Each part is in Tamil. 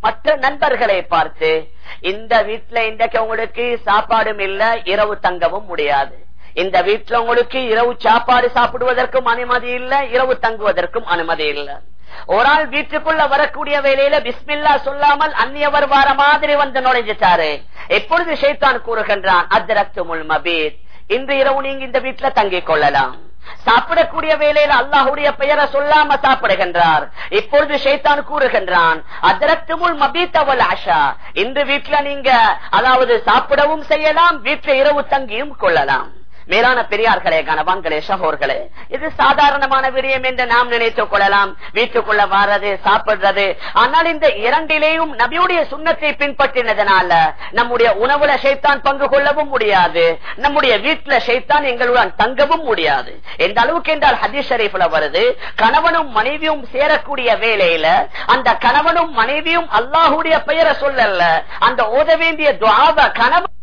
மற்ற நண்பர்களை பார்த்து இந்த வீட்டுல இன்றைக்கு உங்களுக்கு சாப்பாடும் இல்ல இரவு தங்கவும் முடியாது. இந்த வீட்டுல உங்களுக்கு இரவு சாப்பாடு சாப்பிடுவதற்கும் அனுமதி இல்ல இரவு தங்குவதற்கும் அனுமதி இல்ல. ஒரு ஆள் வீட்டுக்குள்ள வரக்கூடிய வேலையில பிஸ்மில்லா சொல்லாமல் அந்நியவர் வார மாதிரி வந்து நுழைஞ்சிட்டாரு. எப்பொழுது ஷைத்தான் கூறுகின்றான் அத்தரத்து முல் மபீத். இன்று இரவு நீங்க இந்த வீட்டுல தங்கிக் கொள்ளலாம். சாப்பிடக்கூடிய வேலையில அல்லாஹுடைய பெயரை சொல்லாம சாப்பிடுகின்றார். இப்பொழுது ஷைத்தான் கூறுகின்றான் அதரத்துமுள் மபீத்தவல் ஆஷா இன்று வீட்டுல நீங்க அதாவது சாப்பிடவும் செய்யலாம் வீட்டுல இரவு தங்கியும் கொள்ளலாம். மேலான பெரியார்களே கணவான்களே சகோர்களே இது சாதாரணமான விடயம் என்று நாம் நினைத்துக் கொள்ளலாம். வீட்டுக்குள்ள வர்றது சாப்பிடுறது ஆனால் இந்த இரண்டிலேயும் நபியுடைய சுண்ணத்தை பின்பற்றினதனால நம்முடைய உணவுல சைத்தான் பங்கு கொள்ளவும் முடியாது. நம்முடைய வீட்டுல ஷைத்தான் எங்களுடன் தங்கவும் முடியாது. எந்த அளவுக்கு என்றால் ஹதீஸ் ஷரீஃப்ல வருது கணவனும் மனைவியும் சேரக்கூடிய வேலையில அந்த கணவனும் மனைவியும் அல்லாஹுடைய பெயரை சொல்லல அந்த ஓத வேண்டிய துவாவ கணவன்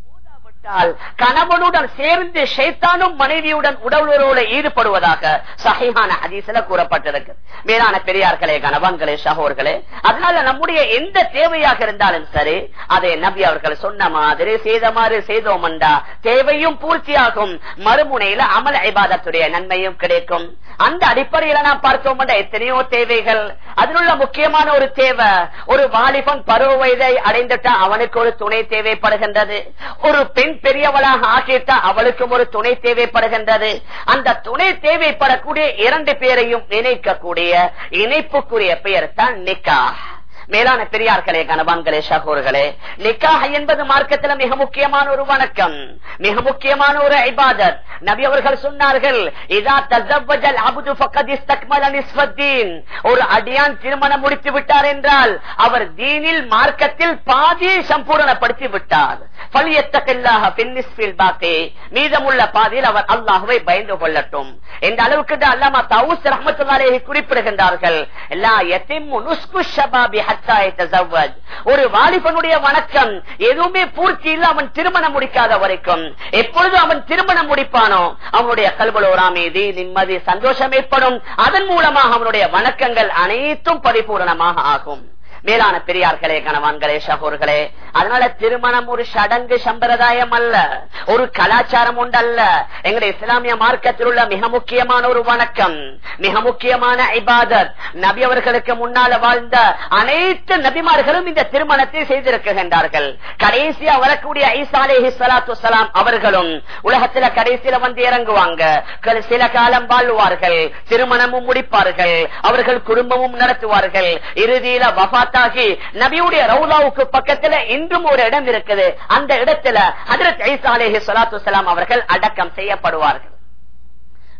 விட்டால் கணவனுடன் சேர்ந்து ஷைத்தானும் மனைவியுடன் உடலுறவுல ஈடுபடுவதாக சகையான அதிசல கூறப்பட்டிருக்கு. மேலான பெரியார்களே கணவன்களே சகோர்களே அதனால நம்முடைய எந்த தேவையாக இருந்தாலும் சரி அதை நபி அவர்கள் சொன்ன மாதிரி செய்த செய்தமாறு செய்தோம்டா தேவையும் பூர்த்தியாகும். மறுமுனையில அமல் ஐபாதத்துடைய நன்மையும் கிடைக்கும். அந்த அடிப்படையில நாம் பார்த்தோம் எத்தனையோ தேவைகள். அதில் உள்ள முக்கியமான ஒரு தேவை ஒரு வாலிபன் பருவ வயதை அடைந்துட்டா அவனுக்கு ஒரு துணை தேவைப்படுகின்றது. ஒரு பெண் பெரியவளாக ஆகிட்ட அவளுக்கும் ஒரு துணை தேவைப்படுகின்றது. அந்த துணை தேவைப்படக்கூடிய இரண்டு பேரையும் இணைக்கக்கூடிய இணைப்புக்குரிய பெயர் தான் நிக்கா. மேலான பெரியார்களே கனவான்களே சகோர்களே நிக்காக என்பது மார்க்கத்துல மிக முக்கியமான ஒரு வணக்கம். மிக முக்கியமான ஒரு ஐபாதத் நபி அவர்கள் சொன்னார்கள் ஒரு அடியான் திருமணம் முடித்து விட்டார் என்றால் அவர் தீனில் மார்க்கத்தில் பாதியை சம்பூரணப்படுத்தி விட்டார். மீதமுள்ள பாதையில் அவர் அல்லாஹுவை பயந்து கொள்ளட்டும். இந்த அளவுக்கு அல்லாமா தவுஸ் ரஹமத்துல்லாலே குறிப்பிடுகின்றார்கள் ஒரு வாலிபனுடைய வணக்கம் எதுவுமே பூர்த்தி இல்ல அவன் திருமணம் முடிக்காத வரைக்கும். எப்பொழுது அவன் திருமணம் முடிப்பானோ அவனுடைய கல்வலோரா மீதி நிம்மதி சந்தோஷம் ஏற்படும். அதன் மூலமாக அவனுடைய வணக்கங்கள் அனைத்தும் பரிபூரணமாக ஆகும். மேலான பெரியார்களே கணவான்களே சகோர்களே அதனால திருமணம் ஒரு சடங்கு சம்பிரதாயம் அல்ல ஒரு கலாச்சாரம் உண்டல்ல. எங்களுடைய இஸ்லாமிய மார்க்கத்தில் உள்ள மிக முக்கியமான ஒரு வணக்கம் மிக முக்கியமான இபாதத். நபி அவர்களுக்கு முன்னால வாழ்ந்த அனைத்து நபிமார்களும் இந்த திருமணத்தை செய்திருக்கின்றார்கள். கடைசியா வரக்கூடிய ஐசாலேஹி சலாத்து சலாம் அவர்களும் உலகத்துல கடைசியில வந்து இறங்குவாங்க. சில காலம் வாழ்வார்கள் திருமணமும் முடிப்பார்கள் அவர்கள் குடும்பமும் நடத்துவார்கள். இறுதியில வபாத்தாகி நபியுடைய ரவுலாவுக்கு பக்கத்துல இன்றும் ஒரு இடம் இருக்குது. அந்த இடத்துல அதிரத் ஐசா அலேஹி சலாத்து அவர்கள் அடக்கம் செய்யப்படுவார்கள்.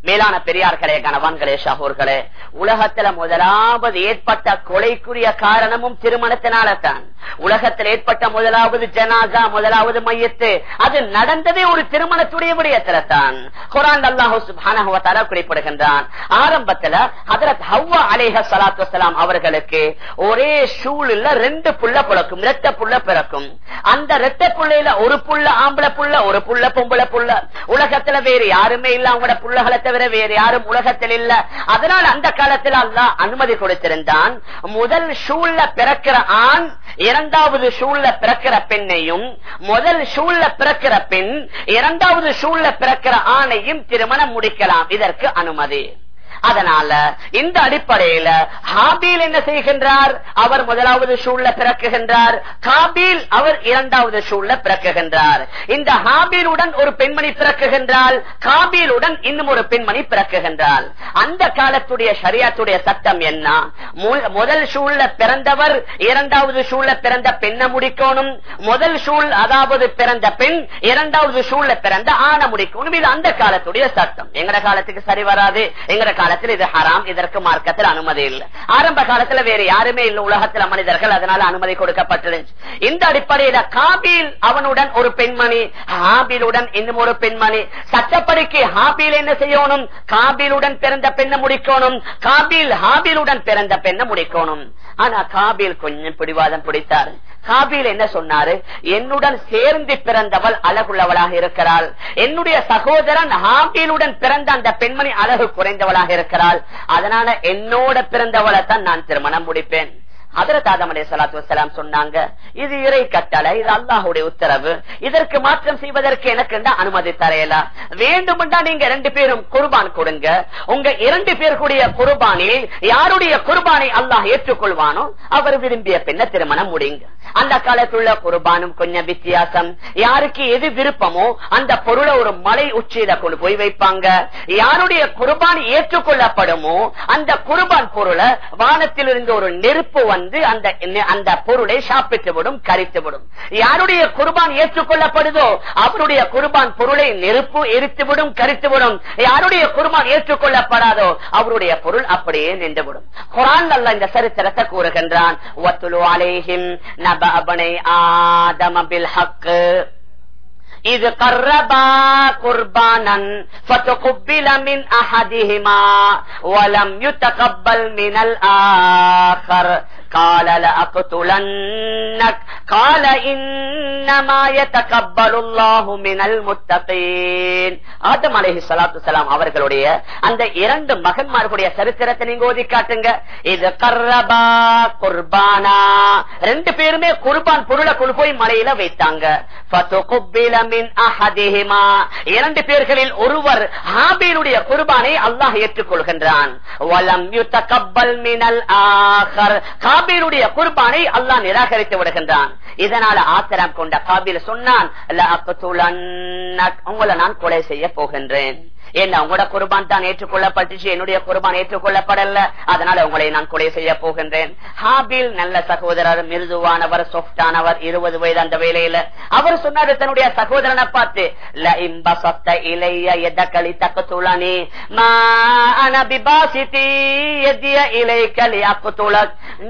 மேலான பெரியார்களே கணவான்களே ஷாகூர்களே உலகத்துல முதலாவது ஏற்பட்ட கொலைக்குரிய காரணமும் திருமணத்தினால தான் உலகத்தில் ஏற்பட்ட முதலாவது ஜனாசா முதலாவது மையத்து அது நடந்ததே ஒரு திருமணத்துடைய விடயத்துல தான் குரான் அல்லாஹூ சுபான குறிப்பிடுகின்றான். ஆரம்பத்துல ஹதரத் ஹவ்வா அலேஹ சலாத்து வலாம் அவர்களுக்கு ஒரே ஷூல்ல ரெண்டு புள்ள பிறக்கும் ரெட்ட புள்ள பிறக்கும். அந்த ரெட்ட புள்ளையில ஒரு புள்ள ஆம்பளை புள்ள ஒரு புள்ள பொம்பளை புள்ள. உலகத்துல வேறு யாருமே இல்ல அவங்களோட புள்ளகளை தவிர வேறு யாரும் உலகத்தில் இல்ல. அதனால் அந்த காலத்தில் அல்ல அனுமதி கொடுத்திருந்தான். முதல் ஷூல்ல பிறக்கிற ஆண் இரண்டாவது ஷூல்ல பிறக்கிற பெண்ணையும் முதல் ஷூல்ல பிறக்கிற பெண் இரண்டாவது ஷூல்ல பிறக்கிற ஆணையும் திருமணம் முடிக்கலாம். இதற்கு அனுமதி. அதனால இந்த அடிப்படையில ஹாபீல் என்ன செய்கின்றார்? அவர் முதலாவது ஷூல்ல பிறக்குகின்றார். காபீல் அவர் இரண்டாவது ஷூல்ல பிறக்குகின்றார். இந்த ஹாபீலுடன் ஒரு பெண்மணி பிறக்குகின்றால் காபீலுடன் இன்னும் ஒரு பெண்மணி பிறக்குகின்றார் அந்த காலத்துடைய சரியாத்துடைய சட்டம் என்ன? முதல் ஷூல்ல பிறந்தவர் இரண்டாவது ஷூல்ல பிறந்த பெண்ணை முடிக்கணும். முதல் ஷூல் அதாவது பிறந்த பெண் இரண்டாவது ஷூல்ல பிறந்த ஆணை முடிக்கணும். இது அந்த காலத்துடைய சட்டம். எங்கட காலத்துக்கு சரி வராது. எங்கட காலத்தில் இது ஹராம் இதற்கு மார்க்கத்தில் அனுமதி இல்லை. ஆரம்ப காலத்துல வேற யாருமே இல்லை உலகத்துல மனிதர்கள் அதனால அனுமதி கொடுக்கப்பட்டது. இந்த அடிப்படையில காபில் அவனுடன் ஒரு பெண்மணி ஹாபிலுடன் இன்னும் ஒரு பெண்மணி. சட்டப்படிக்கு ஹாபீல் என்ன செய்யணும்? காபிலுடன் பிறந்த பெண்ணை முடிக்கணும். காபில் ஹாபிலுடன் பிறந்த பெண்ணை முடிக்கணும். ஆனா காபில் கொஞ்சம் பிடிவாதம் பிடித்தார். காபில் என்ன சொன்னாரு? என்னுடன் சேர்ந்து பிறந்தவள் அழகுள்ளவளாக இருக்கிறாள். என்னுடைய சகோதரன் ஹாபீலுடன் பிறந்த அந்த பெண்மணி அழகு குறைந்தவளாக இருக்கிறாள். அதனால என்னோட பிறந்தவளை தான் நான் திருமணம் முடிப்பேன். அதரத் ஆதம் அலே சலாத்து வசலாம் சொன்னாங்க இது இறை கட்டளை இது அல்லாஹுடைய உத்தரவு. இதற்கு மாற்றம் செய்வதற்கு எனக்கு அனுமதி தரையல வேண்டுமென்றா நீங்க ரெண்டு பேரும் குர்பான் கொடுங்க. உங்க இரண்டு பேருக்குடைய குர்பானில் யாருடைய குர்பானை அல்லாஹ் ஏற்றுக்கொள்வானோ அவர் விரும்பிய பின்ன திருமணம் முடிங்க. அந்த காலத்துள்ள குர்பானும் கொஞ்சம் வித்தியாசம். யாருக்கு எது விருப்பமோ அந்த பொருளை ஒரு மலை உச்சியில கொண்டு போய் வைப்பாங்க. யாருடைய குர்பான் ஏற்றுக்கொள்ளப்படுமோ அந்த குர்பான் பொருளை வானத்திலிருந்து ஒரு நெருப்பு வந்து அந்த அந்த பொருளை சாப்பிட்டு விடும் கரித்து விடும் யாருடைய குர்பான் ஏற்றுக்கொள்ளப்படுதோ அவருடைய குர்பான் பொருளை நெருப்பு எரித்துவிடும் கரித்துவிடும் யாருடைய குர்பான் ஏற்றுக்கொள்ளப்படாதோ அவருடைய பொருள் அப்படியே நின்றுவிடும் குரான் அல்ல இந்த சரித்திரத்தை கூறுகின்றான் ஆதம பில் ஹக்கு இது கர்ரபா குர்பானன் فتقبل من احدهما ولم يتقبل من الاخر قال لأقتلنك قال إنما يتقبل الله من المتقين ஆதம் அலைஹி ஸலாத்து ஸலாம் அவர்களுடைய அந்த இரண்டு மகன்மார்களுடைய சரித்திரத்தை நீங்க ஓதி காட்டுங்க இது கர்ரபா குர்பானா ரெண்டு பேருமே குர்பான் பொருளை கொண்டு போய் மலையில வைத்தாங்க இரண்டு பேர்களில் ஒருவர் ஹாபீலுடைய குர்பானை அல்லாஹ் ஏற்றுக்கொள்கின்றான் காபீருடைய குர்பானை அல்லாஹ் நிராகரித்து விடுகின்றான். இதனால ஆத்திரம் கொண்ட காபீர் சொன்னான் உங்களை நான் கொலை செய்ய போகின்றேன். என்ன உங்களோட குர்பான் தான் ஏற்றுக்கொள்ளப்பட்டுச்சு? என்னுடைய குர்பான் ஏற்றுக்கொள்ளப்படல. அதனால உங்களை நான் கொலை செய்ய போகின்றேன். ஹாபில் நல்ல சகோதரர் மிருதுவானவர் சொஃப்டானவர் இருபது வயது அந்த வேலையில அவர் சொன்னாரு தன்னுடைய சகோதரனை பார்த்து இலைய எத களி தக்க துளனி இலை களி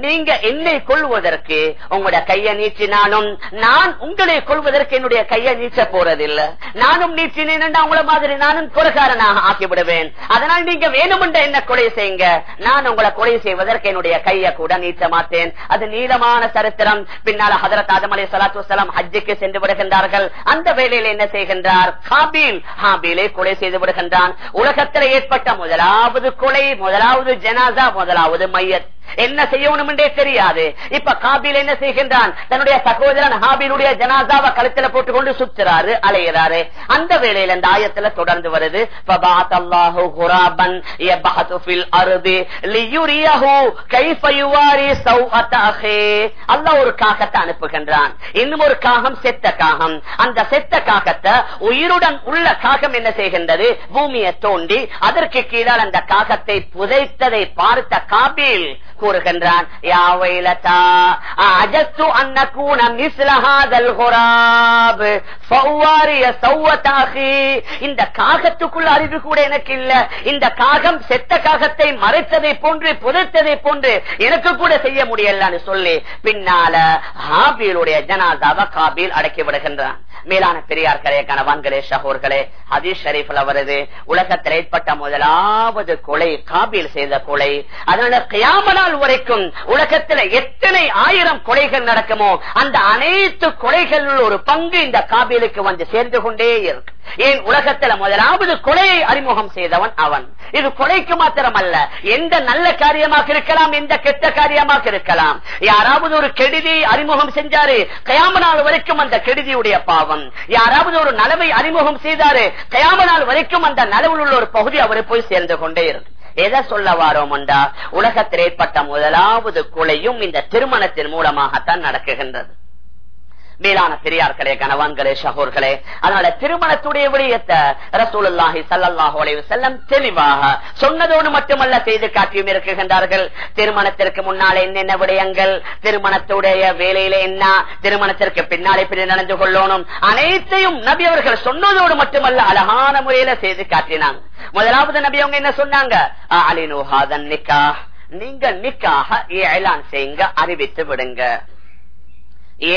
நீங்க என்னை கொள்வதற்கு உங்களுடைய கையை நீச்சினாலும் நான் உங்களை கொள்வதற்கு என்னுடைய கையை நீச்ச போறதில்லை. நானும் நீச்சினேன் உங்களை மாதிரி நானும் குறைக்காரன் கொலைகாரனாக ஆக்கிவிடுவேன். அதனால் நீங்க வேணுமென்ற என்ன கொலை செய்யுங்க? நான் உங்களை கொலை செய்வதற்கு என்னுடைய கையை கூட நீட்ட மாட்டேன். அது நீளமான சரித்திரம். பின்னால ஹதரத் ஆதம் அலி சலாத்து வலாம் ஹஜ்ஜுக்கு சென்று விடுகின்றார்கள். அந்த வேலையில் என்ன செய்கின்றார்? ஹாபீல் ஹாபீலை கொலை செய்து விடுகின்றான். உலகத்தில் ஏற்பட்ட முதலாவது கொலை முதலாவது ஜனாசா முதலாவது மையத். என்ன செய்யணும் என்றே தெரியாது. இப்ப காபில் என்ன செய்கின்றான்? தன்னுடைய சகோதரன் ஹாபிலுடைய ஜனாதாவை கழுத்துல போட்டுக்கொண்டு சுத்துறாரு அலையிறாரு. அந்த வேளையில இந்த ஆயத்துல தொடர்ந்து வருது. ஒரு காகத்தை அனுப்புகின்றான். இன்னும் ஒரு காகம் செத்த காகம். அந்த செத்த காகத்தை உயிருடன் உள்ள காகம் என்ன செய்கின்றது? பூமியை தோண்டி அதற்கு கீழால் அந்த காகத்தை புதைத்ததை பார்த்த காபில் கூறுகின்றான் இந்த காகத்துக்குள்ள அறிவு கூட எனக்கு இல்ல. இந்த காகம் செத்த காகத்தை மறைத்ததை போன்று புதைத்ததை போன்று எனக்கு கூட செய்ய முடியலன்னு சொல்லி பின்னால ஹாபீலுடைய ஜனாதாவை காபீல் அடக்கி விடுகின்றான். மேலான பெரியார்களே கணவான்களே ஷஹோர்களே ஹதீஸ் ஷரீஃப்ல வருது உலகத்தில் ஏற்பட்ட முதலாவது கொலை காபீல் செய்த கொலை. அதனால நாள் வரைக்கும் உலகத்தில் எத்தனை ஆயிரம் கொலைகள் நடக்குமோ அந்த அனைத்து கொலைகளில் ஒரு பங்கு இந்த காபிலுக்கு வந்து சேர்ந்து கொண்டே இருக்கு. ஏன் உலகத்துல முதலாவது கொலையை அறிமுகம் செய்தவன் அவன். இது கொலைக்கு மாத்திரம் அல்ல எந்த நல்ல காரியமாக இருக்கலாம் எந்த கெட்ட காரியமாக இருக்கலாம். யாராவது ஒரு கெடுதி அறிமுகம் செஞ்சாரு கயாம நாள் வரைக்கும் அந்த கெடுதியுடைய பாவம். யாராவது ஒரு நலவை அறிமுகம் செய்தாரு கயாம நாள் வரைக்கும் அந்த நலவில் உள்ள ஒரு பகுதி அவரை போய் சேர்ந்து கொண்டே இருக்கு. எதை சொல்ல வாரோம்டா உலகத்தில் ஏற்பட்ட முதலாவது கொலையும் இந்த திருமணத்தின் மூலமாகத்தான் நடக்குகின்றது. மேலான பெரியார்களே கணவான்களே சகோர்களே அதனால திருமணத்துடைய விடயத்தை ரசூலுல்லாஹி சல்லாஹூ செல்லம் தெளிவாக சொன்னதோடு மட்டுமல்ல செய்து காட்டியும் இருக்குகின்றார்கள் திருமணத்திற்கு முன்னாலே என்னென்ன விடயங்கள் திருமணத்துடைய வேலையில என்ன திருமணத்திற்கு பின்னாலே பின் நடந்து கொள்ளணும் அனைத்தையும் நபி அவர்கள் சொன்னதோடு மட்டுமல்ல அழகான முறையில செய்து காட்டினாங்க. முதலாவது நபி அவங்க என்ன சொன்னாங்க? அலினுஹாதன் நிக்கா நீங்க நிக்காக ஏலான் செய்யுங்க அறிவித்து விடுங்க.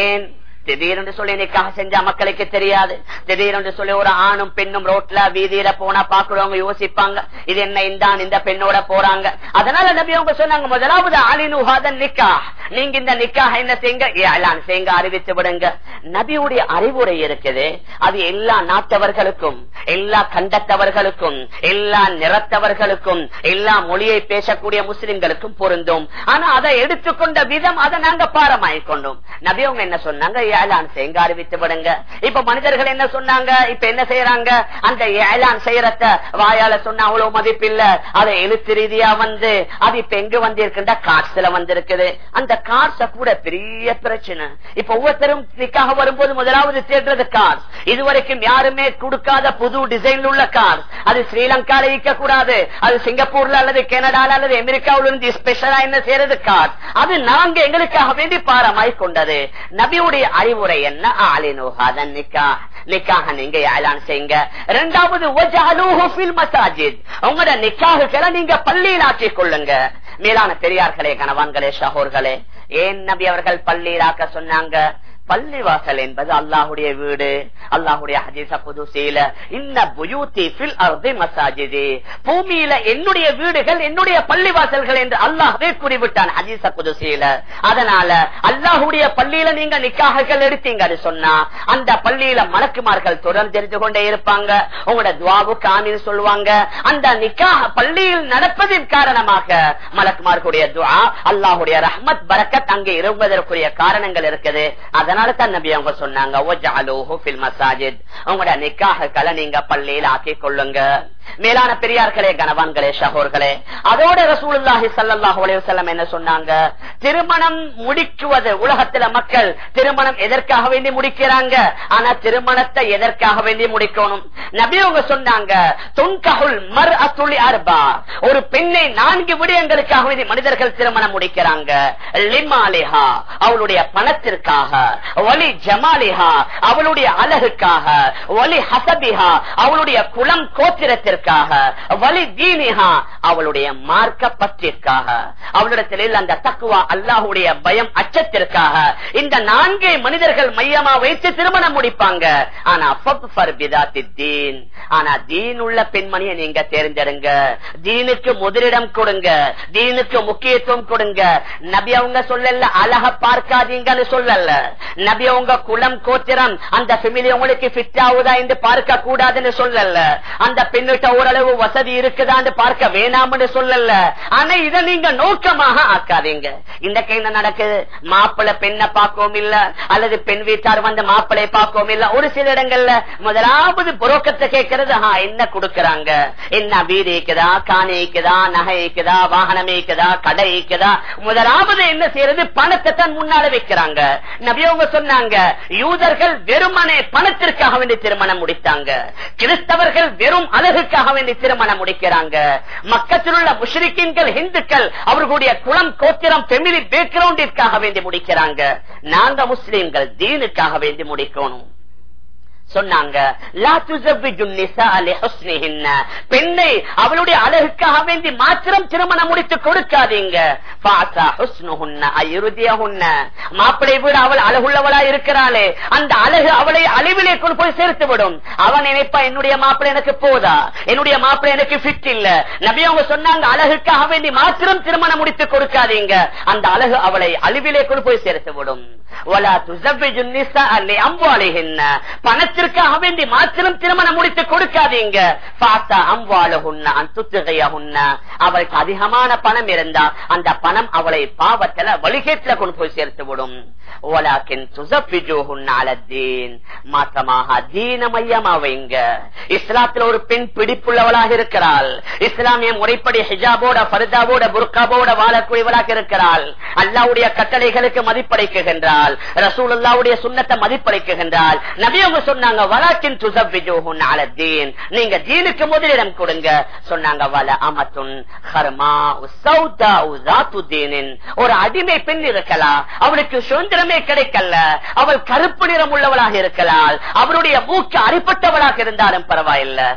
ஏன்? திடீரென்று சொல்லி நிக்காக செஞ்சா மக்களுக்கு தெரியாது. திடீரென்று சொல்லி ஒரு ஆணும் பெண்ணும் ரோட்ல வீதியில போனா பாக்குறவங்க யோசிப்பாங்க. இது என்ன இந்த இந்த பெண்ணோட போறாங்க. அதனால நபி அவங்க சொன்னாங்க முதலாவது அலினுஹாதன் நிக்கா நீங்க இந்த நிக்காக என்ன செய்யுங்க? ஏலான் செய்யுங்க அறிவித்து விடுங்க. நபியுடைய அறிவுரை இருக்குது. அது எல்லா நாட்டவர்களுக்கும் எல்லா கண்டத்தவர்களுக்கும் எல்லா நிறத்தவர்களுக்கும் எல்லா மொழியை பேசக்கூடிய முஸ்லிம்களுக்கும் பொருந்தும். ஆனா அதை எடுத்துக்கொண்ட விதம் அதை நாங்க பாரமாயிக் கொண்டோம். நபி அவங்க என்ன சொன்னாங்க? ஏலான் செய்யுங்க அறிவித்து விடுங்க. இப்ப மனிதர்கள் என்ன சொன்னாங்க? இப்ப என்ன செய்யறாங்க அந்த ஏலான் செய்யறத வாயால சொன்ன அவ்வளவு மதிப்பு இல்ல அதை எழுத்து ரீதியா வந்து அது இப்ப எங்க வந்து காட்சில வந்திருக்குது. அந்த காட்ச கூட பெரிய பிரச்சனை. இப்ப ஒவ்வொருத்தரும் நிக்காக வரும்போது முதலாவது தேடுறது கார் இதுவரைக்கும் யாருமே கொடுக்காத புது டிசைன் உள்ள கார் அது ஸ்ரீலங்கால இருக்க கூடாது. அது சிங்கப்பூர்ல அல்லது கனடால அல்லது அமெரிக்காவில இருந்து ஸ்பெஷலா என்ன செய்யறது கார் அது நாங்க எங்களுக்காக வேண்டி பாரமாய் கொண்டது. நபியுடைய அறிவுரை என்ன? ஆலினோகாதன் நிக்கா நிக்காக நீங்க ஏலான் செய்யுங்க. இரண்டாவது மசாஜித். உங்களோட நிக்காகுகளை நீங்க பள்ளியில் ஆக்கிக் கொள்ளுங்க. மேலான பெரியார்களே கணவான்களே ஷஹோர்களே ஏன் நபி அவர்கள் பள்ளியில் ஆக்க சொன்னாங்க? பள்ளிவாசல் என்பது அல்லாஹுடைய வீடு அல்லாஹுடைய ஹதீச புதுசீல இன்ன புயூத்தி ஃபில் அர்தி மசாஜிதி. பூமியில என்னுடைய வீடுகள் என்னுடைய பள்ளிவாசல்கள் என்று அல்லாஹ்வே கூறிவிட்டான் ஹதீச புதுசீல அதனால அல்லாஹுடைய பள்ளியில நீங்க நிக்காகங்கள் எடுத்தீங்கன்னு சொன்னா அந்த பள்ளியில மலக்குமார்கள் தொடர்ந்து தெரிந்து கொண்டே இருப்பாங்க. உங்களோட துவாபு ஆமீன் சொல்லுவாங்க. அந்த நிக்காக பள்ளியில் நடப்பதின் காரணமாக மலக்குமார்களுடைய துவா அல்லாஹுடைய ரஹ்மத் பரக்கத் அங்கே இருப்பதற்குரிய காரணங்கள் இருக்குது. அதனால தான் நபி அவங்க சொன்னாங்க உங்களோட நிக்காகங்களை நீங்க பள்ளியில் ஆக்கிக் கொள்ளுங்க. மேலான பெரியார்களே கணவான்களே ஷஹோர்களே அதோட ரசூலுல்லாஹி சல்லாஹூ அலைவசல்லம் என்ன சொன்னாங்க? திருமணம் முடிக்குவது உலகத்துல மக்கள் திருமணம் எதற்காக வேண்டி முடிக்கிறாங்க? ஆனா திருமணத்தை எதற்காக வேண்டி முடிக்கணும்? நபி அவங்க சொன்னாங்க துன்கஹுல் மர் அத்துளி அர்பா. ஒரு பெண்ணை நான்கு விடயங்களுக்காக வேண்டி மனிதர்கள் திருமணம் முடிக்கிறாங்க. லிமாலிஹா அவளுடைய பணத்திற்காக. ஒலி ஜமாலிஹா அவளுடைய அழகுக்காக. ஒலி ஹசபிஹா அவளுடைய குலம் கோத்திரத்திற்காக. வலி தீனிகா அவளுடைய மார்க்க பற்றிற்காக அவளிடத்தில் அந்த தக்குவா அல்லாஹுடைய பயம் அச்சத்திற்காக. இந்த நான்கை மனிதர்கள் மையமா வைத்து திருமணம் முடிப்பாங்க. ஆனா தீன். ஆனா தீன் உள்ள பெண்மணியை நீங்க தேர்ந்தெடுங்க. தீனுக்கு முதலிடம் கொடுங்க. தீனுக்கு முக்கியத்துவம் கொடுங்க. நபி அவங்க சொல்லல அழக பார்க்காதீங்கன்னு சொல்லல. நபி அவங்க குளம் கோத்திரம் அந்த பெமிலி உங்களுக்கு ஃபிட் ஆகுதா என்று பார்க்க கூடாதுன்னு சொல்லல. அந்த பெண்ணு பெண்ணிட்ட ஓரளவு வசதி இருக்குதான்னு பார்க்க வேணாம்னு சொல்லல. ஆனா இதை நீங்க நோக்கமாக ஆக்காதீங்க. இந்த என்ன நடக்குது? மாப்பிள்ள பெண்ணை பார்க்கவும் இல்ல அல்லது பெண் வீட்டார் வந்து மாப்பிளை பார்க்கவும் இல்ல. ஒரு சில இடங்கள்ல முதலாவது புரோக்கத்தை கேட்கறது என்ன கொடுக்கறாங்க? என்ன வீடு இருக்குதா காணி இருக்குதா நகை இருக்குதா வாகனம் இருக்குதா கடை இருக்குதா முதலாவது என்ன செய்யறது? பணத்தை தான் முன்னால வைக்கிறாங்க. நபியவங்க சொன்னாங்க யூதர்கள் வெறுமனே பணத்திற்காக வேண்டி திருமணம் முடித்தாங்க. கிறிஸ்தவர்கள் வெறும் அழகு அழகுக்காக வேண்டி திருமணம் முடிக்கிறாங்க. மக்கத்தில் உள்ள முஷ்ரிக்கின்கள் இந்துக்கள் அவர்களுடைய குளம் கோத்திரம் பெமிலி பேக்ரவுண்டிற்காக வேண்டி முடிக்கிறாங்க. நாங்க முஸ்லீம்கள் தீனுக்காக வேண்டி முடிக்கணும். சொன்னாங்க பெண்ணை அவளுடைய அழகுக்காக வேண்டி மாத்திரம் திருமணம் முடித்து கொடுக்காதீங்க. மாப்பிளை வீடு அவள் அழகுள்ளவளா இருக்கிறாளே. அந்த அழகு அவளை அழிவிலே கொண்டு போய் சேர்த்து விடும் அவன் நினைப்பா என்னுடைய மாப்பிளை எனக்கு போதா? என்னுடைய மாப்பிளை எனக்கு ஃபிட் இல்ல. நபி அவங்க சொன்னாங்க அழகுக்காக வேண்டி மாத்திரம் திருமணம் முடித்து கொடுக்காதீங்க. அந்த அழகு அவளை அழிவிலே கொண்டு போய் சேர்த்து விடும் பணத்திற்காக வேண்டி மாத்திரம் திருமணம் முடித்து கொடுக்காதீங்க. அவளுக்கு அதிகமான பணம் இருந்தா அந்த பணம் அவளை பாவத்துல வழிகேட்டில கொண்டு போய் சேர்த்து விடும் மாற்றமாக தீனமயமா வைங்க. இஸ்லாத்துல ஒரு பெண் பிடிப்புள்ளவளாக இருக்கிறாள். இஸ்லாமிய முறைப்படி ஹிஜாபோட பருதாவோட புர்காவோட வாழக்கூடியவளாக இருக்கிறாள். அல்லாவுடைய கட்டளைகளுக்கு மதிப்படைக்குகின்றாள் ரசூல் அல்லாவுடைய சுண்ணத்தை மதிப்படைக்குகின்றாள் நபியவங்க சொன்னாங்க வலாக்கின் துசப்பிஜோஹுன் அலத்தீன் நீங்க தீனுக்கு முதலிடம் கொடுங்க. சொன்னாங்க வல அமத்துன் ஹர்மா சௌதா உசாத்து ஒரு அடிமை பெண் இருக்கலாம் அவளுக்கு சுதந்திரமே கிடைக்கல அவள் கருப்பு நிறம் உள்ளவளாக இருக்கலாம் அவருடைய மூக்கு அடிப்பட்டவளாக இருந்தாலும் பரவாயில்லை.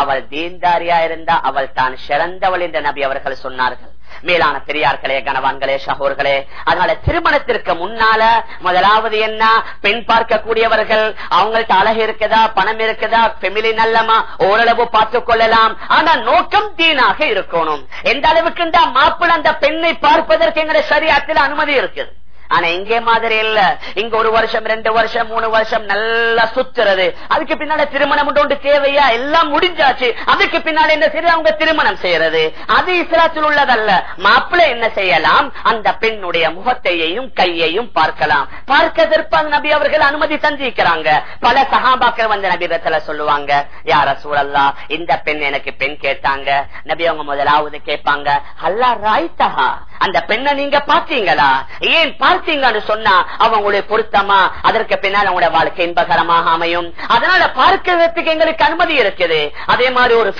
அவள் தீன்தாரியா இருந்தா அவள் தான் சிறந்தவள் என்று நபி அவர்கள் சொன்னார்கள். மேலான பெரியார்களே கணவான்களே சகோர்களே. அதனால திருமணத்திற்கு முன்னால முதலாவது என்ன? பெண் பார்க்கக்கூடியவர்கள் அவங்கள்ட்ட அழகு இருக்குதா? பணம் இருக்குதா? பெமிலி நல்லமா? ஓரளவு பார்த்துக் கொள்ளலாம். ஆனா நோக்கம் தீனாக இருக்கணும். எந்த அளவுக்கு இந்த மாப்பிள்ள அந்த பெண்ணை பார்ப்பதற்கு எங்களுடைய சரியத்தில் அனுமதி இருக்குது? ஆனா இங்கே மாதிரி இல்ல. இங்க ஒரு வருஷம் ரெண்டு வருஷம் மூணு வருஷம் நல்லா சுத்துறது. அதுக்கு பின்னாடி திருமணம் ஒன்று தேவையா? எல்லாம் முடிஞ்சாச்சு. அதுக்கு பின்னாடி என்ன செய்யறது? அவங்க திருமணம் செய்யறது. அது இஸ்லாத்தில் உள்ளதல்ல. மாப்பிள்ளை என்ன செய்யலாம்? அந்த பெண்ணுடைய முகத்தையையும் கையையும் பார்க்கலாம். பார்க்கதற்கு நபி அவர்கள் அனுமதி தந்திருக்கிறாங்க. பல சகாபாக்கள் வந்து நபிரத்துல சொல்லுவாங்க யார சூழல்லா இந்த பெண் எனக்கு பெண் கேட்டாங்க. நபி அவங்க முதலாவது கேட்பாங்க அல்லா ராய்த்தகா அந்த பெண்ணை நீங்க பாத்தீங்களா ஏன் பார்த்தீங்கன்னு சொன்னா அவங்களுடைய பொருத்தமா? அதற்கு பின்னால் அவங்களோட வாழ்க்கை இன்பகரமாக அமையும். அதனால பார்க்கிறதுக்கு எங்களுக்கு அனுமதி இருக்குது. அதே மாதிரி ஒரு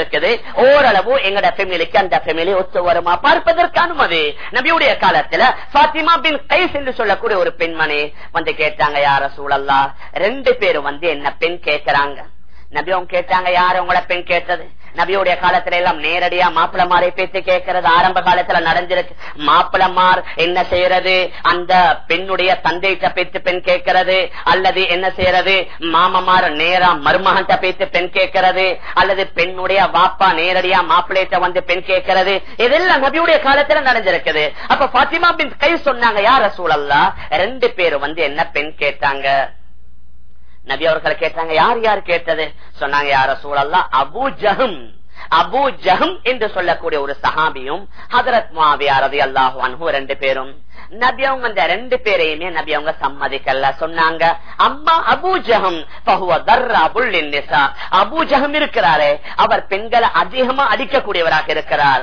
இருக்குது. ஓரளவு எங்கட ஃபெமிலிக்கு அந்த பெமிலி ஒத்து வருமா? பார்ப்பதற்கு அனுமதி. நபியுடைய காலத்துல பாத்திமா பின் கைஸ் என்று சொல்லக்கூடிய ஒரு பெண்மணி வந்து கேட்டாங்க யார சூழல்லா ரெண்டு பேரும் வந்து என்ன பெண் கேட்கிறாங்க நபி அவங்க கேட்டாங்க யார் உங்களோட பெண் கேட்டது? நபியுடைய காலத்துல எல்லாம் நேரடியா மாப்பிளமாரை பேச்சு கேட்கறது. ஆரம்ப காலத்துல நடந்திருக்கு. மாப்பிளமார் என்ன செய்யறது? அந்த பெண்ணுடைய தந்தைகிட்ட பேச்சு பெண் கேட்கறது. அல்லது என்ன செய்யறது? மாமமார் நேரா மருமகன்ட்ட பேச்சு பெண் கேட்கறது. அல்லது பெண்ணுடைய வாப்பா நேரடியா மாப்பிள்ளைகிட்ட வந்து பெண் கேட்கறது. இதெல்லாம் நபியுடைய காலத்துல நடந்திருக்குது. அப்ப பாத்திமா பின் கை சொன்னாங்க யார சூழல்லா ரெண்டு பேரும் வந்து என்ன பெண் கேட்டாங்க? நபி அவர்கள் கேட்டாங்க யார் யார் கேட்டது? சொன்னாங்க யார சூழல்லாம் அபு ஜஹம். அபு ஜஹம் என்று சொல்லக்கூடிய ஒரு சஹாபியும் ஹதரத் மாவியாரதி அல்லாஹு அன்ஹு ரெண்டு பேரும். நபி அவங்க இந்த ரெண்டு பேரையுமே நபி அவங்க சம்மதிக்கல. சொன்னாங்க அம்மா அபூஜகம் அபூஜகம் இருக்கிறாரே அவர் பெண்களை அதிகமா அடிக்கக்கூடியவராக இருக்கிறார்.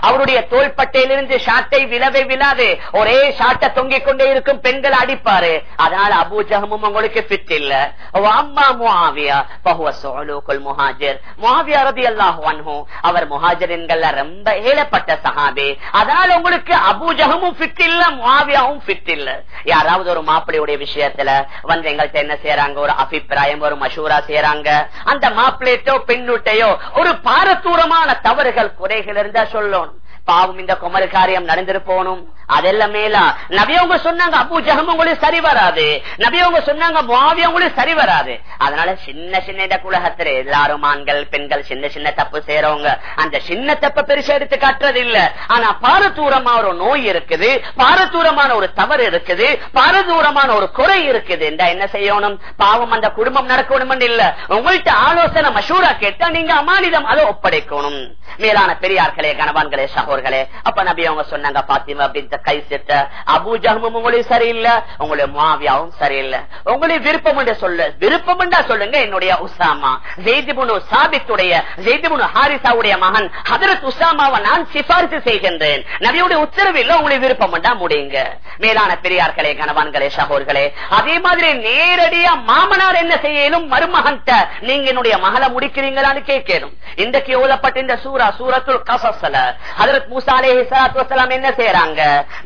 அவருடைய தோள்பட்டையிலிருந்து ஷாட்டை விழவே விழாது ஒரே ஷாட்டை தொங்கிக் கொண்டே இருக்கும் பெண்களை அடிப்பாரு. அதனால அபூஜகமும் உங்களுக்கு பிட் இல்ல. அம்மா முஹாவியா பகுவ சோலோக்குள் முஹாஜர். முஹாவியா ரதி அல்லாஹு அவர் முஹாஜரின்கள் ரொம்ப ஏழப்பட்ட சஹாபி. அதனால உங்களுக்கு அபூஜகமும் ஃபிட் இல்ல மாவியாவும் ஃபிட் இல்ல. யாராவது ஒரு மாப்பிள்ளையுடைய விஷயத்துல வந்து எங்கள்கிட்ட என்ன செய்யறாங்க ஒரு அபிப்பிராயம் ஒரு மஷூரா செய்யறாங்க அந்த மாப்பிள்ளையோ பெண்ணுட்டையோ ஒரு பாரதூரமான தவறுகள் குறைகள் இருந்தா சொல்லணும். பாவம் இந்த குமரு காரியம் நடந்திருப்போனும். போகணும் அதெல்லாம் மேலா. நபியவங்க சொன்னாங்க அப்பு ஜகம் உங்களுக்கு சரி வராது. நபியவங்க சொன்னாங்க உங்களுக்கு சரி வராது. அதனால சின்ன சின்ன குலகத்துல எல்லாரும் ஆண்கள் பெண்கள் சின்ன சின்ன தப்பு செய்யறவங்க அந்த சின்ன தப்ப பெருசா எடுத்து காட்டுறது இல்ல ஆனா பாரதூரமா ஒரு நோய் இருக்குது பாரதூரமான ஒரு தவறு இருக்குது பாரதூரமான ஒரு குறை இருக்குது. என்ன செய்யணும்? பாவம் அந்த குடும்பம் நடக்கணும் இல்ல. உங்கள்கிட்ட ஆலோசனை மஷூரா கேட்டா நீங்க அமானிதம் அதை ஒப்படைக்கணும். மேலான பெரியார்களே கணவான்களே சகோதரர்களே அப்ப நபி அவங்க சொன்னாங்க பாத்திமா அப்படின்ற கை செட்ட அபூஜகமும் உங்களுக்கு சரியில்லை உங்களுடைய மாவியாவும் சரியில்லை. உங்களுடைய விருப்பம் என்று சொல்ல விருப்பம் என்றா சொல்லுங்க என்னுடைய உசாமா. ஜெய்திபுனு சாபித்துடைய ஜெய்திபுனு ஹாரிசாவுடைய மகன் ஹதரத் உசாமாவை நான் சிபாரிசு செய்கின்றேன். நபியுடைய உத்தரவு இல்லை உங்களுடைய விருப்பம் என்றா முடியுங்க. மேலான பெரியார்களே கணவான்களே சகோர்களே அதே மாதிரி நேரடியா மாமனார் என்ன செய்யலும் மருமகன் நீங்க என்னுடைய மகளை முடிக்கிறீங்களான்னு கேட்கணும். இன்றைக்கு ஓதப்பட்ட இந்த சூரா சூரத்துள் கசல அதற்கு மூசா சலாத்து வசலாம் என்ன செய்யறாங்க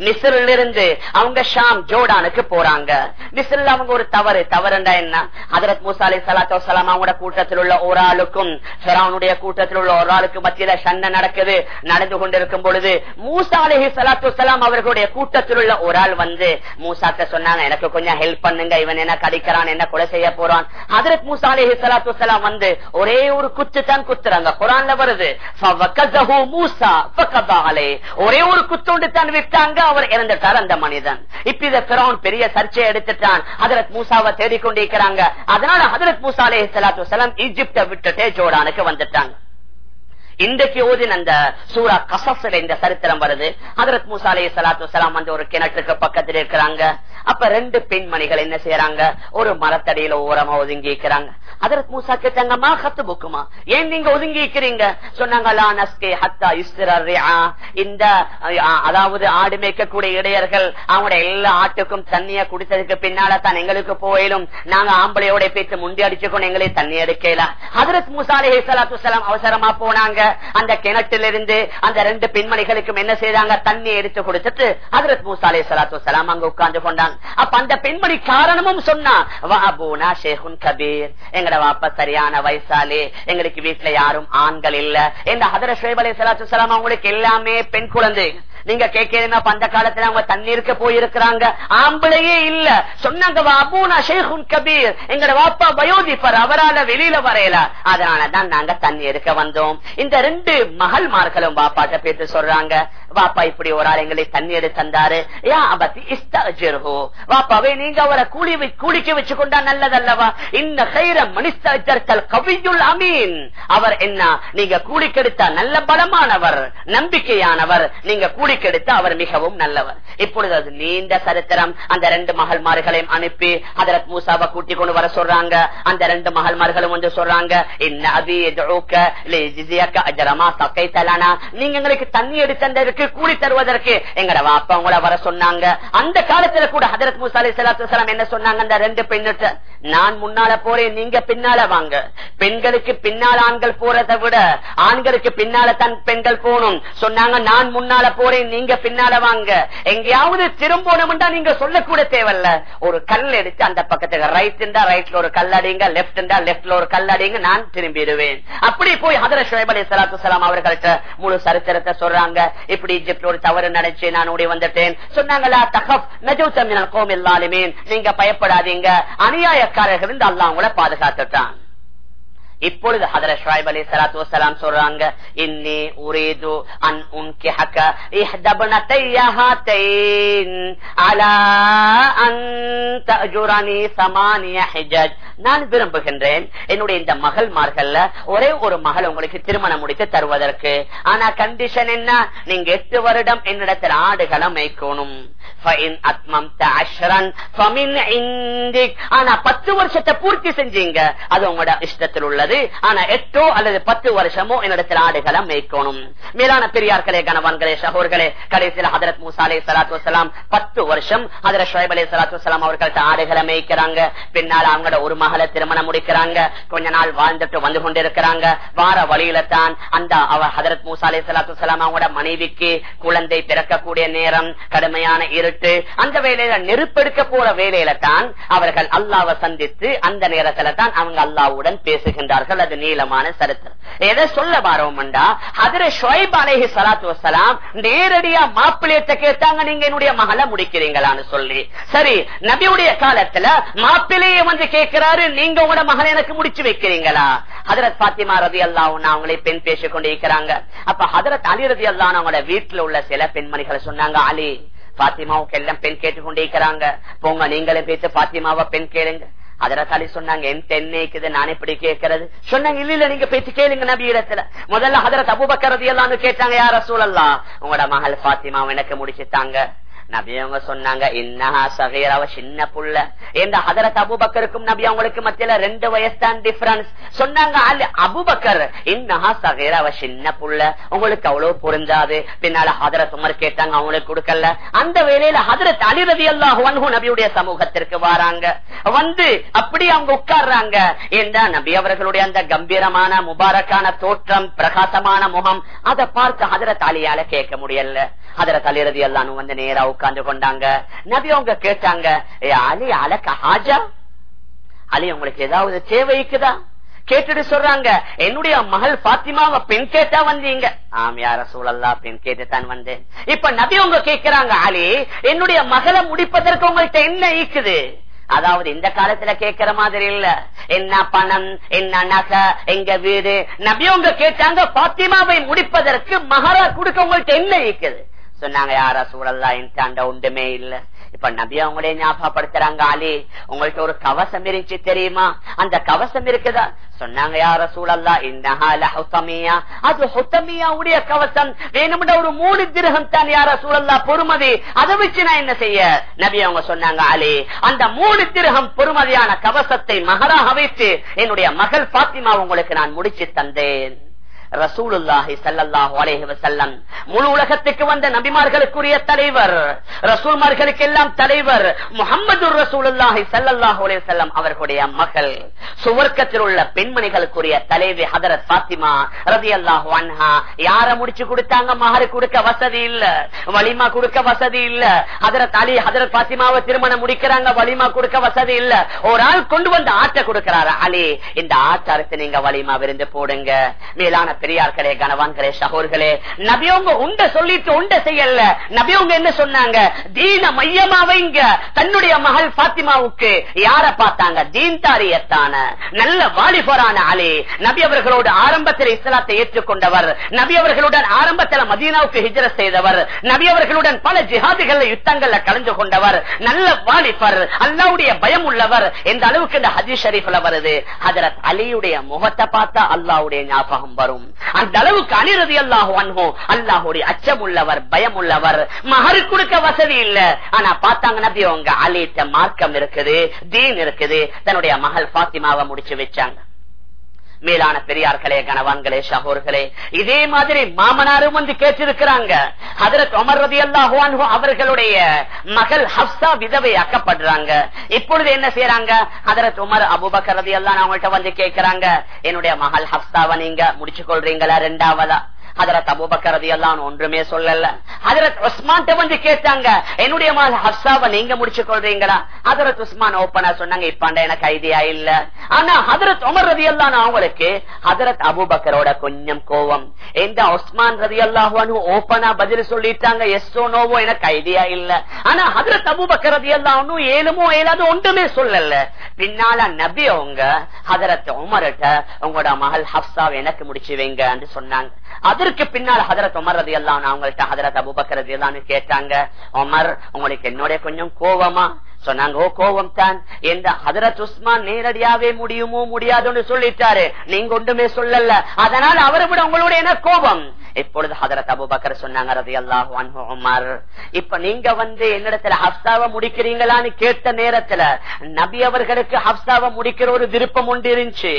மிஸ்ரில் இருந்து அவங்க ஷாம் ஜோர்டானுக்கு போறாங்க. மிஸ்ரில் அவங்க ஒரு தவறு. தவறுண்டா என்ன? ஹதரத் மூசாலே சலாத்து வசலாம் அவங்களோட கூட்டத்தில் உள்ள ஒரு ஆளுக்கும் ஃபெரானுடைய கூட்டத்தில் உள்ள ஒரு ஆளுக்கும் மத்தியில சண்டை நடக்குது. நடந்து கொண்டிருக்கும் பொழுது மூசாலேஹி சலாத்து வசலாம் அவர்களுடைய கூட்டத்தில் உள்ள ஒரு ஆள் வந்து மூசாக்க சொன்னாங்க எனக்கு கொஞ்சம் ஹெல்ப் பண்ணுங்க. இவன் என்ன கடிக்கிறான்? என்ன கொலை செய்ய போறான்? ஹதரத் மூசாலேஹி சலாத்து வசலாம் வந்து ஒரே ஒரு குத்து தான் குத்துறாங்க. குரான்ல வருது மூசா ஒரே ஒரு குத்தோண்டு தான் விட்டாங்க அவர் இறந்துட்டார் அந்த மனிதன். இப்ப இத பெரிய சர்ச்சை எடுத்துட்டான். ஹதரத் மூசாவை தேடிக்கொண்டிருக்கிறாங்க. அதனால ஹதரத் மூசா அலே சலாத்து வலாம் ஈஜிப்ட விட்டுட்டே ஜோடானுக்கு வந்துட்டாங்க. இன்றைக்கு ஓதின் அந்த சூரா கசஸ்ல இந்த சரித்திரம் வருது. ஹதரத் மூசா சலாத்து சலாம் வந்து ஒரு கிணற்றுக்கு பக்கத்தில் இருக்கிறாங்க. அப்ப ரெண்டு பெண்மணிகள் என்ன செய்யறாங்க ஒரு மரத்தடியில ஓரமா ஒதுங்கி இருக்கிறாங்க. அதற்கு மூசா கேட்டாங்கம்மா ஹத்து புக்குமா ஏன் நீங்க ஒதுங்கி இருக்கிறீங்க? சொன்னாங்க இந்த அதாவது ஆடு மேய்க்கக்கூடிய இடையர்கள் அவங்களுடைய எல்லா ஆட்டுக்கும் தண்ணிய குடிச்சதுக்கு பின்னால தான் எங்களுக்கு போயிலும். நாங்க ஆம்பளையோட பேச்சு முண்டி அடிச்சுக்கணும் எங்களே தண்ணி எடுக்கல. ஹதரத் மூசா அலி சலாத்து அவசரமா போனாங்க. அந்த கிணற்றிலிருந்து அந்த ரெண்டு பெண்மணிகளுக்கும் என்ன செய்தாங்க? தண்ணி எடுத்து கொடுத்துட்டு அதிரத் மூசா அலை சலாத்து சலாம் அங்க உட்கார்ந்து கொண்டாங்க. அப்ப அந்த பெண்மணி காரணமும் சொன்னா வாபூனா ஷேகுன் கபீர். எங்கட வாப்பா சரியான வயசாலே எங்களுக்கு வீட்டுல யாரும் ஆண்கள் இல்ல. இந்த ஹதர ஷேப் அலை சலாத்து சலாம் அவங்களுக்கு எல்லாமே பெண் குழந்தை. நீங்க கேட்கிறீங்க அந்த காலத்துல அவங்க தண்ணீருக்கு போயிருக்கிறாங்க. ஆம்பளையே இல்ல. சொன்னாங்க அபூனா ஷேகுன் கபீர். எங்கட வாப்பா பயோதிப்பர் அவரால வெளியில வரையல. அதனாலதான் நாங்க தண்ணி எடுக்க வந்தோம். இந்த ரெண்டு மகள்மார்களும் பாப்பாட்ட பேத்து சொல்றாங்க வாப்பா இப்படி ஒரு ஆள் எங்களை தண்ணி தந்தாரு. யா வாப்பாவே நீங்க அவரை கூலி கூலிக்க கூலிக்கு வச்சு கொண்டா நல்லதல்லவா? இந்த கைர மனிதர்கள் கவியுள் அமீன். அவர் என்ன நீங்க கூலிக்கெடுத்தா நல்ல பலமானவர் நம்பிக்கையானவர். நீங்க கூலி முடிக்கெடுத்து அவர் மிகவும் நல்லவர். இப்பொழுது அது நீண்ட சரித்திரம். அந்த ரெண்டு மகள்மார்களையும் அனுப்பி அதரத் மூசாவை கூட்டி கொண்டு வர சொல்றாங்க. அந்த ரெண்டு மகள்மார்களும் வந்து சொல்றாங்க இன்ன அபி நீங்க எங்களுக்கு தண்ணி எடுத்ததற்கு கூலி தருவதற்கு எங்கட வாப்பா உங்களை வர சொன்னாங்க. அந்த காலத்துல கூட ஹதரத் மூசா அலி சலாத்து என்ன சொன்னாங்க? அந்த ரெண்டு பெண்ணிட்ட நான் முன்னால போறேன் நீங்க பின்னால வாங்க. பெண்களுக்கு பின்னால் ஆண்கள் போறதை விட ஆண்களுக்கு பின்னால தன் பெண்கள் போகணும். சொன்னாங்க நான் முன்னால போறேன் நீங்க பின்னால வாங்க. எங்கேயாவது திரும்பணும்டா நீங்க சொல்லக்கூட தேவையில்ல. ஒரு கல் எடுத்து அந்த பக்கத்துக்கு ரைட் ரைட்ல ஒரு கல் அடிங்க லெப்ட் லெப்ட்ல ஒரு கல் அடிங்க நான் திரும்பிடுவேன். அப்படி போய் ஹதர ஷுவைப் அலி சலாத்து சலாம் அவர்கள்ட்ட முழு சரித்திரத்தை சொல்றாங்க. இப்படி இஜிப்ட்ல ஒரு தவறு நடச்சு நான் ஓடி வந்துட்டேன். சொன்னாங்களா தகப் நஜூத்தமினல் கோமில் நீங்க பயப்படாதீங்க. அநியாயக்காரர்கள் இருந்து அல்லாஹ் பாதுகாத்துட்டான். இப்பொழுது ஹதர ஷாயிப் அலி சலாத்து வசலாம் சொல்றாங்க இன்னி உரேது அன் உன் கிஹக இஹ்தபனத்தையஹத்தைன் அலா அன் தஜுரனி சமானிய ஹிஜஜ். நான் விரும்புகின்றேன் என்னுடைய இந்த மகள்மார்கள்ல ஒரே ஒரு மகள் உங்களுக்கு திருமணம் முடித்து தருவதற்கு. ஆனா கண்டிஷன் என்ன? நீங்க எட்டு வருடம் என்னிடத்தில் ஆடுகளை மேய்க்கணும். ஆனா பத்து வருஷத்தை பூர்த்தி செஞ்சீங்க அது உங்களோட இஷ்டத்தில் உள்ளது. ஆனா எட்டோ அல்லது பத்து வருஷமோ என்னிடத்தில் ஆடுகளை மேய்க்கணும். மேலான பெரியார்களே கணவான்களே சகோர்களே கடைசியில் ஹதரத் மூசா அலே சலாத்து வலாம் பத்து வருஷம் ஹதரத் ஷோயப் அலே சலாத்து வலாம் அவர்கள்ட்ட ஆடுகளை மேய்க்கிறாங்க. பின்னால் அவங்களோட ஒரு மகளை திருமணம் முடிக்கிறாங்க. கொஞ்ச நாள் வாழ்ந்துட்டு வந்து கொண்டிருக்கிறாங்க. வார வழியில தான் அந்த அவர் ஹதரத் மூசா அலே சலாத்து வலாம் அவங்களோட மனைவிக்கு குழந்தை பிறக்கக்கூடிய நேரம் கடுமையான இருட்டு. அந்த வேலையில நெருப்பெடுக்க போற வேலையில தான் அவர்கள் அல்லாவை சந்தித்து அந்த நேரத்துல தான் அவங்க அல்லாவுடன் பேசுகின்றார் சொல்கிறார்கள் அது நீளமான சரித்திரம். எதை சொல்ல பாரோம்டா அதுல ஷொய்ப் அலேஹி சலாத்து வசலாம் நேரடியா மாப்பிள்ளையத்தை கேட்டாங்க நீங்க என்னுடைய மகளை முடிக்கிறீங்களான்னு சொல்லி. சரி நபியுடைய காலத்துல மாப்பிள்ளைய வந்து கேட்கிறாரு நீங்க உங்களோட மகளை எனக்கு முடிச்சு வைக்கிறீங்களா? ஹதரத் பாத்திமா ரதி அல்லாஹ் அவங்களே பெண் பேசிக் கொண்டிருக்கிறாங்க. அப்ப ஹதரத் அலி ரதி அல்லாஹ் அவங்களோட வீட்டுல உள்ள சில பெண்மணிகளை சொன்னாங்க அலி பாத்திமாவுக்கு எல்லாம் பெண் கேட்டுக்கொண்டிருக்கிறாங்க போங்க நீங்களே பேச பாத்திமாவை பெண் கேளுங்க. அதரசாலி சொன்னாங்க என் தென்னைக்குது நான் எப்படி கேட்கறது? சொன்னாங்க இல்ல இல்ல நீங்க பேச்சு கேளுங்க நபி இடத்துல. முதல்ல ஹதரத் அபுபக்கரதி எல்லாம் கேட்டாங்க யார சூழல்லாம் உங்களோட மகள் பாத்திமா எனக்கு முடிச்சுட்டாங்க. நபி அவங்க சொன்னாங்க இன்னஹா சகீராவ சின்ன புள்ள. இந்த ஹதரத் அபுபக்கருக்கும் நபி அவங்களுக்கு மத்தியில ரெண்டு வயசு தான் டிஃபரன்ஸ் சொன்னாங்க அல்ல அபுபக்கர் இன்னஹா சகீராவ சின்ன புள்ள. உங்களுக்கு அவ்வளவு புரிஞ்சாது. பின்னால ஹதரத் உமர் கேட்டாங்க அவங்களுக்கு கொடுக்கல. அந்த வேலையில ஹதரத் அலி ரவி அல்லாஹ் நபியுடைய சமூகத்திற்கு வராங்க. வந்து அப்படி அவங்க உட்கார்றாங்க. ஏண்டா நபி அவர்களுடைய அந்த கம்பீரமான முபாரக்கான தோற்றம் பிரகாசமான முகம் அதை பார்த்து ஹதரத் அலியால கேட்க முடியல. ஹதரத் அலி ரவி அல்லான்னு வந்து நேரா உட்கார்ந்து கொண்டாங்க. நபி அவங்க கேட்டாங்க ஏ அலி அலக்க ஹாஜா? அலி உங்களுக்கு ஏதாவது தேவைக்குதா கேட்டுட்டு சொல்றாங்க என்னுடைய மகள் பாத்திமாவ பெண் கேட்டா வந்தீங்க. ஆமியார சூழல்லா பெண் கேட்டுத்தான் வந்தேன். இப்ப நபி உங்க கேட்கிறாங்க அலி என்னுடைய மகளை முடிப்பதற்கு உங்கள்கிட்ட என்ன ஈக்குது அதாவது இந்த காலத்துல கேட்கிற மாதிரி இல்ல. என்ன பணம் என்ன நகை எங்க வீடு? நபி உங்க கேட்டாங்க பாத்திமாவை முடிப்பதற்கு மகளா கொடுக்க உங்கள்கிட்ட என்ன ஈக்குது சொன்னாங்க யார சூழல்லா இன்டாண்ட உண்டுமே இல்ல. இப்ப நபி அவங்களே ஞாபகப்படுத்துறாங்க ஆலி உங்கள்ட்ட ஒரு கவசம் இருந்துச்சு தெரியுமா? அந்த கவசம் இருக்குதா? சொன்னாங்க யார சூழல்லா இன்னஹாலமியா அது ஹுத்தமியாவுடைய கவசம். வேணும்னா ஒரு மூணு திருகம் தான் யார சூழல்லா பொறுமதி. அதை வச்சு நான் என்ன செய்ய? நபி அவங்க சொன்னாங்க ஆலி அந்த மூணு திருகம் பொறுமதியான கவசத்தை மகராக வைத்து என்னுடைய மகள் பாத்திமா உங்களுக்கு நான் முடிச்சு தந்தேன். ரசூலுல்லாஹி சல்லாஹு அலேஹி வசல்லம் முழு உலகத்துக்கு வந்த நபிமார்களுக்குரிய தலைவர். ரசூல்மார்களுக்கு எல்லாம் தலைவர் முகமது ரசூலுல்லாஹி அவர்களுடைய மகள். சுவர்க்கத்தில் உள்ள பெண்மணிகளுக்குரிய தலைவி ஹதரத் பாத்திமா அன்ஹா. யார முடிச்சு கொடுத்தாங்க? மகரு கொடுக்க வசதி இல்ல. வலிமா கொடுக்க வசதி இல்ல. ஹதரத் அலி ஹதரத் பாத்திமாவை திருமணம் முடிக்கிறாங்க வலிமா கொடுக்க வசதி இல்ல. ஒரு ஆள் கொண்டு வந்து ஆட்டை கொடுக்கிறாரு அலி. இந்த ஆச்சாரத்தை நீங்க வலிமா விருந்து போடுங்க. மேலான பெரியார்களே கனவான்களே சகோர்களே நபியவங்க உண்ட சொல்லிட்டு உண்ட செய்யல. நபியவங்க என்ன சொன்னாங்க? தீன மையமாவைங்க தன்னுடைய மகள் பாத்திமாவுக்கு யார பார்த்தாங்க? தீன்தாரியத்தான நல்ல வாலிபரான அலி. நபி அவர்களோடு ஆரம்பத்தில் இஸ்லாத்தை ஏற்றுக்கொண்டவர். நபி அவர்களுடன் ஆரம்பத்தில் மதீனாவுக்கு ஹிஜர செய்தவர். நபி அவர்களுடன் பல ஜிஹாதுகள் யுத்தங்கள்ல கலந்து கொண்டவர். நல்ல வாலிபர் அல்லாவுடைய பயம் உள்ளவர். எந்த அளவுக்கு இந்த ஹஜி ஷரீஃப்ல வருது? ஹதரத் அலியுடைய முகத்தை பார்த்தா அல்லாவுடைய ஞாபகம் வரும். அந்த அளவுக்கு அனிரதி அல்லாஹு அன்ஹோ அல்லாஹுடைய அச்சம் உள்ளவர் பயம் உள்ளவர் மகரு கொடுக்க வசதி இல்ல. ஆனா பார்த்தாங்க நபி அவங்க அழைத்த மார்க்கம் இருக்குது தீன் இருக்குது. தன்னுடைய மகள் பாத்திமாவை முடிச்சு வச்சாங்க. மேலான பெரியார்களே கணவான்களே சகோர்களே இதே மாதிரி மாமனாரும் வந்து கேட்டிருக்கிறாங்க. அதற்கு அமர் ரதி அல்லாஹு அவர்களுடைய மகள் ஹப்சா விதவை அக்கப்படுறாங்க. இப்பொழுது என்ன செய்யறாங்க அதற்கு உமர் அபுபக்கர் ரதி அல்லா அவங்கள்ட்ட வந்து கேட்கிறாங்க என்னுடைய மகள் ஹப்சாவை நீங்க முடிச்சு கொள்றீங்களா ரெண்டாவதா? ஹதரத் அபுபக்கரதி எல்லாம் ஒன்றுமே சொல்லல. அதரத் உஸ்மான் வந்து கேட்டாங்க என்னுடைய மகள் ஹப்சாவை நீங்க முடிச்சு கொள்றீங்களா அதரத் உஸ்மான் ஓப்பனா சொன்னாங்க இப்பாண்ட எனக்கு ஐடியா இல்ல. ஆனா ஹதரத் உமர் ரதி எல்லாம் அவங்களுக்கு ஹதரத் அபுபக்கரோட கொஞ்சம் கோவம். எந்த உஸ்மான் ரதி அல்லாஹு ஓப்பனா பதில் சொல்லிட்டாங்க எஸ்ஓ நோவோ எனக்கு ஐடியா இல்ல. ஆனா ஹதரத் அபுபக்கர் ரதி எல்லாம் ஏழுமோ ஏழாவது ஒன்றுமே சொல்லல. பின்னால நபி அவங்க ஹதரத் உமர்கிட்ட உங்களோட மகள் ஹப்சாவை எனக்கு முடிச்சு வைங்க சொன்னாங்க. அதற்கு பின்னால் ஹதரத் உமர் ரதி எல்லாம் அவங்கள்ட்ட ஹதரத் அபுபக்கர் ரதி எல்லாம்னு கேட்டாங்க உமர் உங்களுக்கு என்னோட கொஞ்சம் கோவமா? சொன்னாங்க ஓ கோவம் தான் எந்த ஹதரத் உஸ்மான் நேரடியாவே முடியுமோ முடியாதுன்னு சொல்லிட்டாரு. நீங்க ஒன்றுமே சொல்லல. அதனால அவரை விட உங்களோட என்ன கோபம்? இப்பொழுது ஹதரத் அபுபக்கர் சொன்னாங்க ரதி அல்லாஹ் உமர் இப்ப நீங்க வந்து என்னிடத்துல ஹப்சாவை முடிக்கிறீங்களான்னு கேட்ட நேரத்துல நபி அவர்களுக்கு ஹப்சாவை முடிக்கிற ஒரு விருப்பம் உண்டு இருந்துச்சு.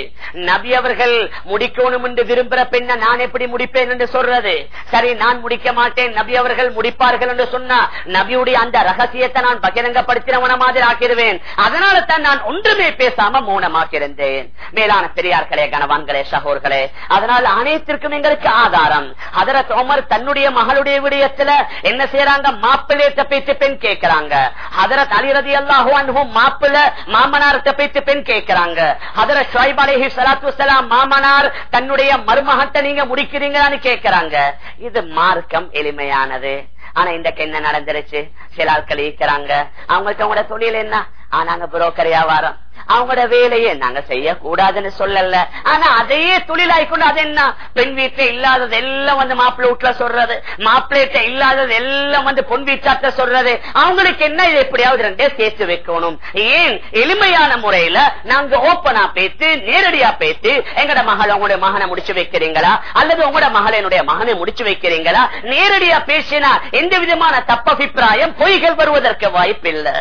நபி அவர்கள் முடிக்கணும் என்று விரும்புற பெண்ண நான் எப்படி முடிப்பேன் என்று சொல்றது? சரி நான் முடிக்க மாட்டேன் நபி அவர்கள் முடிப்பார்கள் என்று சொன்னா நபியுடைய அந்த ரகசியத்தை நான் பகிரங்கப்படுத்தினவன மாதிரி ஆக்கிடுவேன். அதனால தான் நான் ஒன்றுமே பேசாம மௌனமாக இருந்தேன். மேலான பெரியார்களே கணவான்களே சகோர்களே அதனால் அனைத்திற்கும் எங்களுக்கு ஆதாரம். ஹதரத் உமர் தன்னுடைய மகளுடைய விடயத்துல என்ன செய்யறாங்க? மாப்பிள்ளையத்தை பேச்சு பெண் கேட்கிறாங்க. ஹதரத் அலிரதி அல்லாஹு மாப்பிள்ள மாமனார்த்த பேச்சு பெண் கேட்கிறாங்க. ஹதரத் ஷாயிப் அலஹி சலாத்து சலாம் மாமனார் தன்னுடைய மருமகத்தை நீங்க முடிக்கிறீங்களான்னு கேட்கிறாங்க. இது மார்க்கம் எளிமையானது. ஆனா இன்றைக்கு என்ன நடந்துருச்சு. சில ஆட்கள் ஈக்கிறாங்க அவங்களுக்கு உங்களோட தொழில் என்ன? நாங்க புரோக்கர் வியாபாரம் அவங்களோட வேலையை நாங்க செய்யக்கூடாதுன்னு சொல்லல. ஆனா அதையே தொழிலாய்க்கொண்டு அது என்ன? பெண் வீட்டுல இல்லாதது எல்லாம் வந்து மாப்பிள்ளை வீட்டுல சொல்றது. மாப்பிள்ளை இல்லாதது எல்லாம் வந்து பொன் வீச்சாட்ட சொல்றது. அவங்களுக்கு என்ன? இது எப்படியாவது ரெண்டே சேர்த்து வைக்கணும். ஏன்? எளிமையான முறையில நாங்க ஓப்பனா பேத்து நேரடியா பேத்து எங்கட மகள் உங்களுடைய மகனை முடிச்சு வைக்கிறீங்களா? அல்லது உங்களோட மகள் என்னுடைய மகனை முடிச்சு வைக்கிறீங்களா? நேரடியா பேசினா எந்த விதமான தப்பபிப்பிராயம் பொய்கள் வருவதற்கு வாய்ப்பில்லை.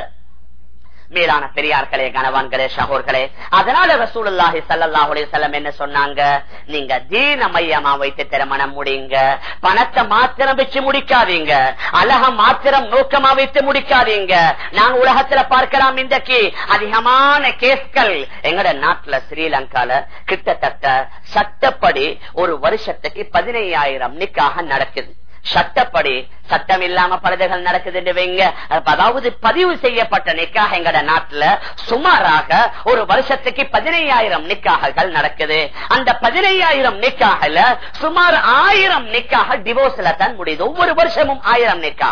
மேலான பெரியார்களே கணவான்களே சகோர்களே அதனால ரசூலுல்லாஹி சல்லாஹுலே செல்லம் என்ன சொன்னாங்க? நீங்க தீன மையமா வைத்து திருமணம் முடிங்க. பணத்தை மாத்திரம் வச்சு முடிக்காதீங்க. அழக மாத்திரம் நோக்கமா வைத்து முடிக்காதீங்க. நாங்க உலகத்துல பார்க்கலாம் இன்றைக்கு. அதிகமான கேஸ்கள் எங்கட நாட்டுல ஸ்ரீலங்கால கிட்டத்தட்ட சட்டப்படி ஒரு வருஷத்துக்கு பதினையாயிரம் நிக்காக நடக்குது. சட்டப்படி சட்டம் இல்லாம பழுதுகள் நடக்குதுன்னு வைங்க. அதாவது பதிவு செய்யப்பட்ட நிக்காக எங்கட நாட்டுல சுமாராக ஒரு வருஷத்துக்கு பதினையாயிரம் நிக்காககள் நடக்குது. அந்த பதினையாயிரம் நிக்காகல சுமார் ஆயிரம் நிக்காக டிவோர்ஸ்ல தான் முடியுது. ஒவ்வொரு வருஷமும் ஆயிரம் நிக்கா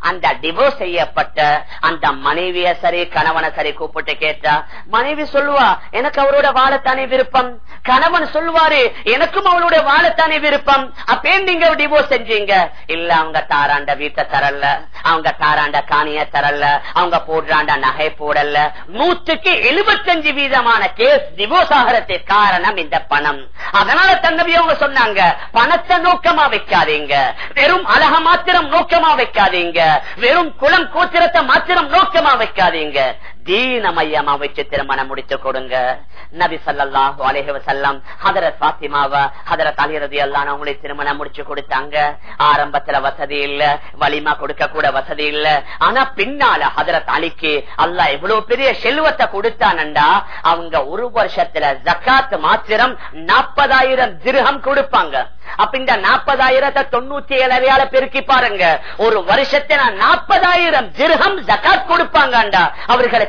அந்த டிவோர்ஸ் செய்யப்பட்ட அந்த மனைவிய சரி கணவனை சரி கூப்பிட்டு கேட்டா மனைவி சொல்லுவா எனக்கு அவரோட வாழத்தானே விருப்பம்? கணவன் சொல்லுவாரு எனக்கும் அவளோட வாழத்தானே விருப்பம். அப்பே நீங்க டிவோர்ஸ் செஞ்சீங்க? இல்ல அவங்க தாராண்ட வீட்டை தரல அவங்க தாராண்ட காணிய தரல அவங்க போடுறாண்ட நகை போடல. நூற்றுக்கு எழுபத்தஞ்சு வீதமான கேஸ் டிவோர்ஸ் ஆகிறதுக்கு காரணம் இந்த பணம். அதனால தன்னபி அவங்க சொன்னாங்க பணத்தை நோக்கமா வைக்காதீங்க. வெறும் அழக மாத்திரம் நோக்கமா வைக்காதீங்க. வெறும் குளம் கோத்திரத்தை மாத்திரம் நோக்கமா வைக்காதீங்க. தீன மையமா வச்சு திருமணம் முடிச்சு கொடுங்க. நபி சல்லாஹு அலேஹி வசல்லம் ஹதரத் பாத்திமாவ ஹதரத் அலிரதி எல்லாம் அவங்களை திருமணம் முடிச்சு கொடுத்தாங்க. ஆரம்பத்துல வசதி இல்ல வலிமா கொடுக்க கூட வசதி இல்ல. ஆனா பின்னால ஹதரத் அலிக்கு அல்லா எவ்வளவு பெரிய செல்வத்தை கொடுத்தானண்டா அவங்க ஒரு வருஷத்துல ஜக்காத் மாத்திரம் நாற்பதாயிரம் திருகம் கொடுப்பாங்க. அப்ப இந்த நாற்பதாயிரத்தை தொண்ணூத்தி ஏழரையால பெருக்கி பாருங்க. ஒரு வருஷத்துல நாற்பதாயிரம் திருகம் ஜக்காத் கொடுப்பாங்கண்டா.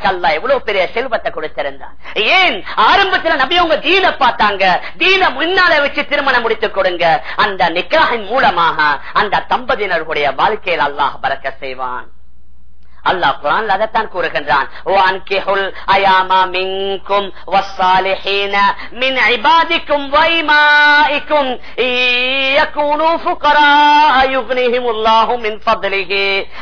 அல்லா அல்ல எவ்வளவு பெரிய செல்வத்தை கொடுத்திருந்தார் ஏன்? ஆரம்பத்துல நபி உங்க தீன பார்த்தாங்க. தீன முன்னால வச்சு திருமணம் முடித்து கொடுங்க. அந்த நிக்காகின் மூலமாக அந்த தம்பதியினருடைய வாழ்க்கையில் அல்லாஹ் பறக்க செய்வான். அல்லாஹ் குரான் அதைத்தான் கூறுகின்றான்.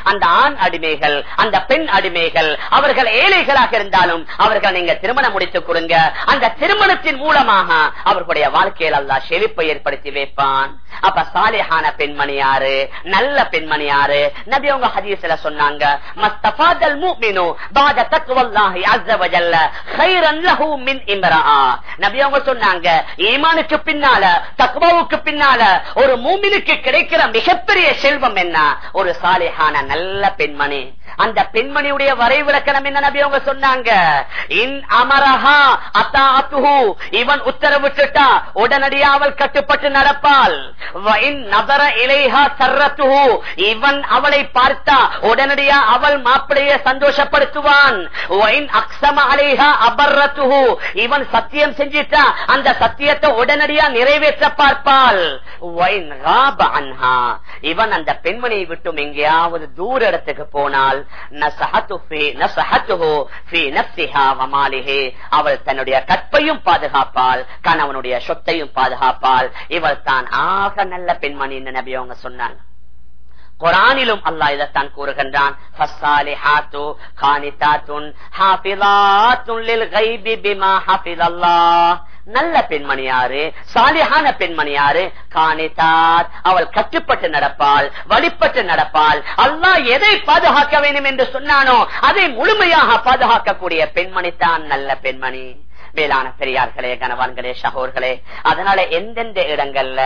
அந்த ஆண் அடிமைகள் அந்த பெண் அடிமைகள் அவர்கள் ஏழைகளாக இருந்தாலும் அவர்கள் நீங்க திருமணம் முடித்துக் கொடுங்க. அந்த திருமணத்தின் மூலமாக அவர்களுடைய வாழ்க்கையில் அல்லாஹ் செழிப்பை ஏற்படுத்தி வைப்பான். அப்ப சாலிஹான பெண்மணி யாரு? நல்ல பெண்மணி யாரு? நபி அவங்க ஹதீஸ்ல சொன்னாங்க தபாதல் முஃமினு பாத தக்குவல்லாஹி அஸ்ஸ வஜல்ல கைரன் லஹு மின் இம்ரா நபி அவங்க சொன்னாங்க ஈமானுக்கு பின்னால தக்வாவுக்கு பின்னால ஒரு மூமினுக்கு கிடைக்கிற மிகப்பெரிய செல்வம் என்ன? ஒரு சாலிஹான நல்ல பெண்மணி. அந்த பெண்மணியுடைய வரைவிலக்கணம் என்ன நபி அவங்க சொன்னாங்க? இன் அமரஹா அத்தாத்துஹு இவன் உத்தரவிட்டுட்டா உடனடியா அவள் கட்டுப்பட்டு நடப்பாள். நபர இலைஹா சர்ரத்துஹு. இவன் அவளை பார்த்தா உடனடியா அவள் மாப்பிளைய சந்தோஷப்படுத்துவான். அக்ஸம அலைஹா அபர்ரத்துஹு. இவன் சத்தியம் செஞ்சிட்டா அந்த சத்தியத்தை உடனடியா நிறைவேற்ற பார்ப்பாள். இவன் அந்த பெண்மணியை விட்டும் எங்கேயாவது தூர இடத்துக்கு போனால் அவள் தன்னுடைய கற்பையும் பாதுகாப்பாள் கணவனுடைய சொத்தையும் பாதுகாப்பாள். இவள் தான் ஆக நல்ல பெண்மணி நபி அவங்க சொன்னாங்க. குரானிலும் அல்லா இதைத்தான் கூறுகின்றான். நல்ல பெண்மணியாரு சாலியான பெண்மணியாரு காணித்தார் அவள் கட்டுப்பட்டு நடப்பாள் வழிபட்டு நடப்பாள். அல்லா எதை பாதுகாக்க வேண்டும் என்று சொன்னானோ அதை முழுமையாக பாதுகாக்கக்கூடிய பெண்மணி தான் நல்ல பெண்மணி. மேலான பெரியார்களே கணவான்களே சகோர்களே அதனால எந்தெந்த இடங்கள்ல